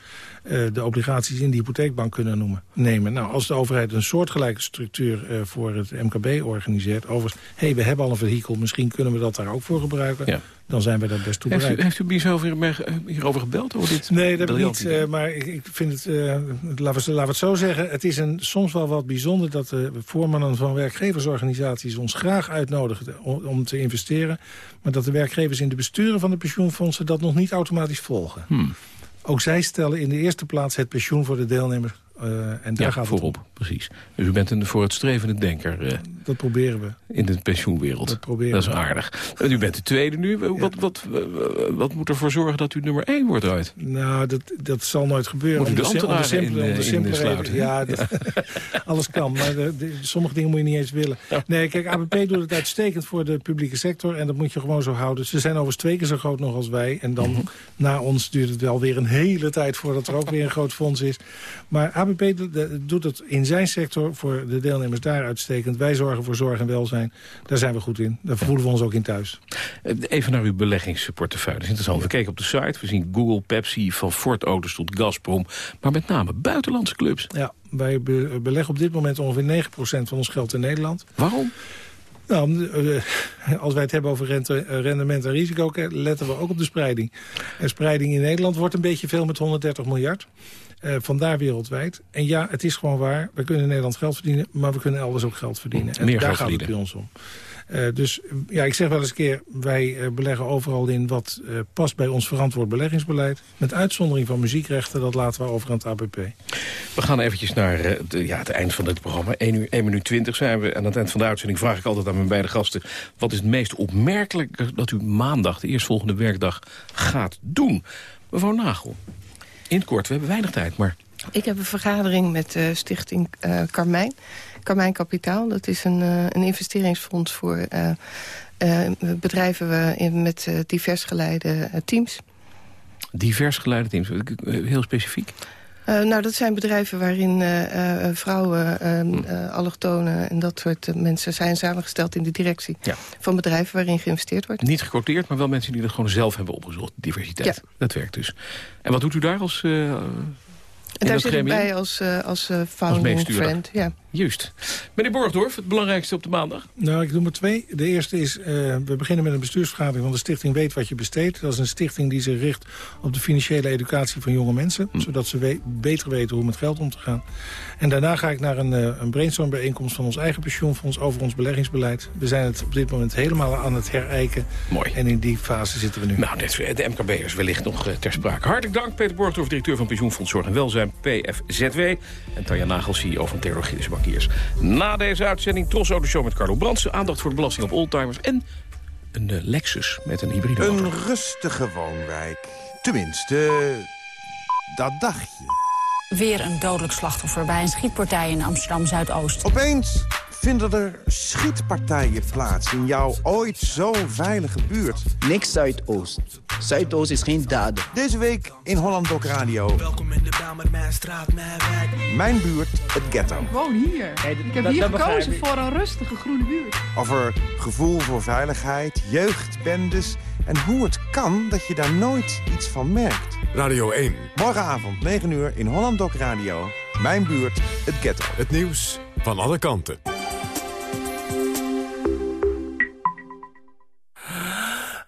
de obligaties in de hypotheekbank kunnen noemen, nemen. Nou, als de overheid een soortgelijke structuur voor het MKB organiseert... overigens, hé, hey, we hebben al een vehikel, misschien kunnen we dat daar ook voor gebruiken... Ja. dan zijn we daar best toe bereid. Heeft u, heeft u hierover, hierover gebeld? Over dit nee, dat heb ik niet. Uh, maar ik, ik, vind het, uh, laten, we, laten we het zo zeggen... het is een, soms wel wat bijzonder dat de voormannen van werkgeversorganisaties... ons graag uitnodigen om, om te investeren... maar dat de werkgevers in de besturen van de pensioenfondsen... dat nog niet automatisch volgen. Hmm. Ook zij stellen in de eerste plaats het pensioen voor de deelnemers. Uh, en daar ja, gaat voorop, het om. precies. Dus u bent een vooruitstrevende denker. Uh, dat proberen we. In de pensioenwereld. Dat proberen Dat is aardig. En u bent de tweede nu. Wat, ja. wat, wat, wat moet ervoor zorgen dat u nummer één wordt uit? Nou, dat, dat zal nooit gebeuren. Moet u de ambtenaren simpele, in, de simpele in sluiten? Ja, dat, [LAUGHS] alles kan. Maar de, de, sommige dingen moet je niet eens willen. Nee, kijk, ABP doet het uitstekend voor de publieke sector. En dat moet je gewoon zo houden. Ze zijn overigens twee keer zo groot nog als wij. En dan, -hmm. na ons, duurt het wel weer een hele tijd... voordat er ook weer een groot fonds is. Maar ABP doet het in zijn sector voor de deelnemers daar uitstekend. Wij zorgen voor zorg en welzijn. Daar zijn we goed in. Daar voelen we ons ook in thuis. Even naar uw beleggingsportefeuille. Dat is interessant. We keken op de site. We zien Google, Pepsi, van Ford Auto's tot Gazprom. Maar met name buitenlandse clubs. Ja, wij be beleggen op dit moment ongeveer 9% van ons geld in Nederland. Waarom? Nou, [LAUGHS] als wij het hebben over rente, rendement en risico... letten we ook op de spreiding. En spreiding in Nederland wordt een beetje veel met 130 miljard. Uh, vandaar wereldwijd. En ja, het is gewoon waar. We kunnen in Nederland geld verdienen, maar we kunnen elders ook geld verdienen. En Meer daar geld gaat het bij ons om. Uh, dus ja, ik zeg wel eens een keer, wij uh, beleggen overal in wat past bij ons verantwoord beleggingsbeleid. Met uitzondering van muziekrechten, dat laten we over aan het ABP. We gaan eventjes naar de, ja, het eind van dit programma. 1 uur 1 minuut 20 zijn we. En aan het eind van de uitzending vraag ik altijd aan mijn beide gasten... wat is het meest opmerkelijke dat u maandag, de eerstvolgende werkdag, gaat doen? Mevrouw Nagel. In kort, we hebben weinig tijd, maar... Ik heb een vergadering met de stichting uh, Carmijn. Carmijn Kapitaal, dat is een, uh, een investeringsfonds voor uh, bedrijven in, met divers geleide teams. Divers geleide teams, heel specifiek? Uh, nou, dat zijn bedrijven waarin uh, uh, vrouwen, allochtonen en dat soort mensen zijn samengesteld in de directie ja. van bedrijven waarin geïnvesteerd wordt. Niet gequoteerd, maar wel mensen die dat gewoon zelf hebben opgezocht. Diversiteit. Ja. Dat werkt dus. En wat doet u daar als... en daar zit ik bij als, als founding als friend. Ja. Juist. Meneer Borgdorf, het belangrijkste op de maandag? Nou, ik doe maar twee. De eerste is, uh, we beginnen met een bestuursvergadering van de stichting Weet Wat Je Besteedt. Dat is een stichting die zich richt op de financiële educatie van jonge mensen. Hm. Zodat ze we beter weten hoe met geld om te gaan. En daarna ga ik naar een, uh, een brainstormbijeenkomst van ons eigen pensioenfonds over ons beleggingsbeleid. We zijn het op dit moment helemaal aan het herijken. Mooi. En in die fase zitten we nu. Nou, dit, de MKB'ers wellicht nog uh, ter sprake. Hartelijk dank, Peter Borgdorf, directeur van Pensioenfonds Zorg en Welzijn, PFZW. En Tanja Nagel, CEO van Theologische Bankiers. Na deze uitzending Tros Auto Show met Carlo Brandsen. Aandacht voor de belasting op oldtimers. En een uh, Lexus met een hybride Een motor. rustige woonwijk. Tenminste, dat dacht je. Weer een dodelijk slachtoffer bij een schietpartij in Amsterdam-Zuidoost. Opeens Vinden er schietpartijen plaats in jouw ooit zo veilige buurt? Niks Zuidoost. Zuidoost is geen dader. Deze week in Holland Doc Radio. Welkom in de bel met mijn straat, mijn wijk. Mijn buurt, het ghetto. Ik woon hier. ik heb hier gekozen voor een rustige groene buurt. Over gevoel voor veiligheid, jeugdbendes... en hoe het kan dat je daar nooit iets van merkt. Radio 1. Morgenavond, 9 uur, in Holland Doc Radio. Mijn buurt, het ghetto. Het nieuws van alle kanten.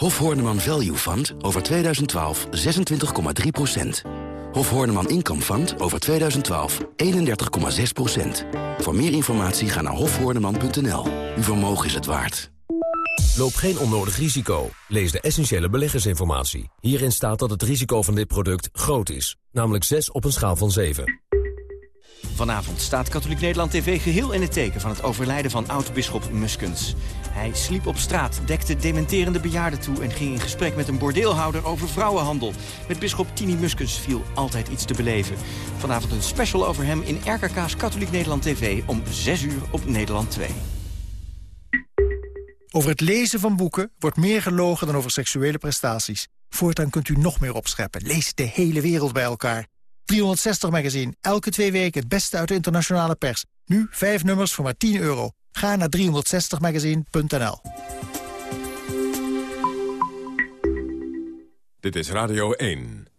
Hof Horneman Value Fund over 2012 26,3% Hof Horneman Income Fund over 2012 31,6% Voor meer informatie ga naar hofhoorneman.nl. Uw vermogen is het waard. Loop geen onnodig risico. Lees de essentiële beleggersinformatie. Hierin staat dat het risico van dit product groot is. Namelijk 6 op een schaal van 7. Vanavond staat Katholiek Nederland TV geheel in het teken van het overlijden van oud-bisschop Muskens. Hij sliep op straat, dekte dementerende bejaarden toe... en ging in gesprek met een bordeelhouder over vrouwenhandel. Met bisschop Tini Muskens viel altijd iets te beleven. Vanavond een special over hem in RKK's Katholiek Nederland TV... om 6 uur op Nederland 2. Over het lezen van boeken wordt meer gelogen dan over seksuele prestaties. Voortaan kunt u nog meer opscheppen. Lees de hele wereld bij elkaar. 360 Magazine, elke twee weken het beste uit de internationale pers. Nu vijf nummers voor maar 10 euro. Ga naar 360magazine.nl Dit is Radio 1.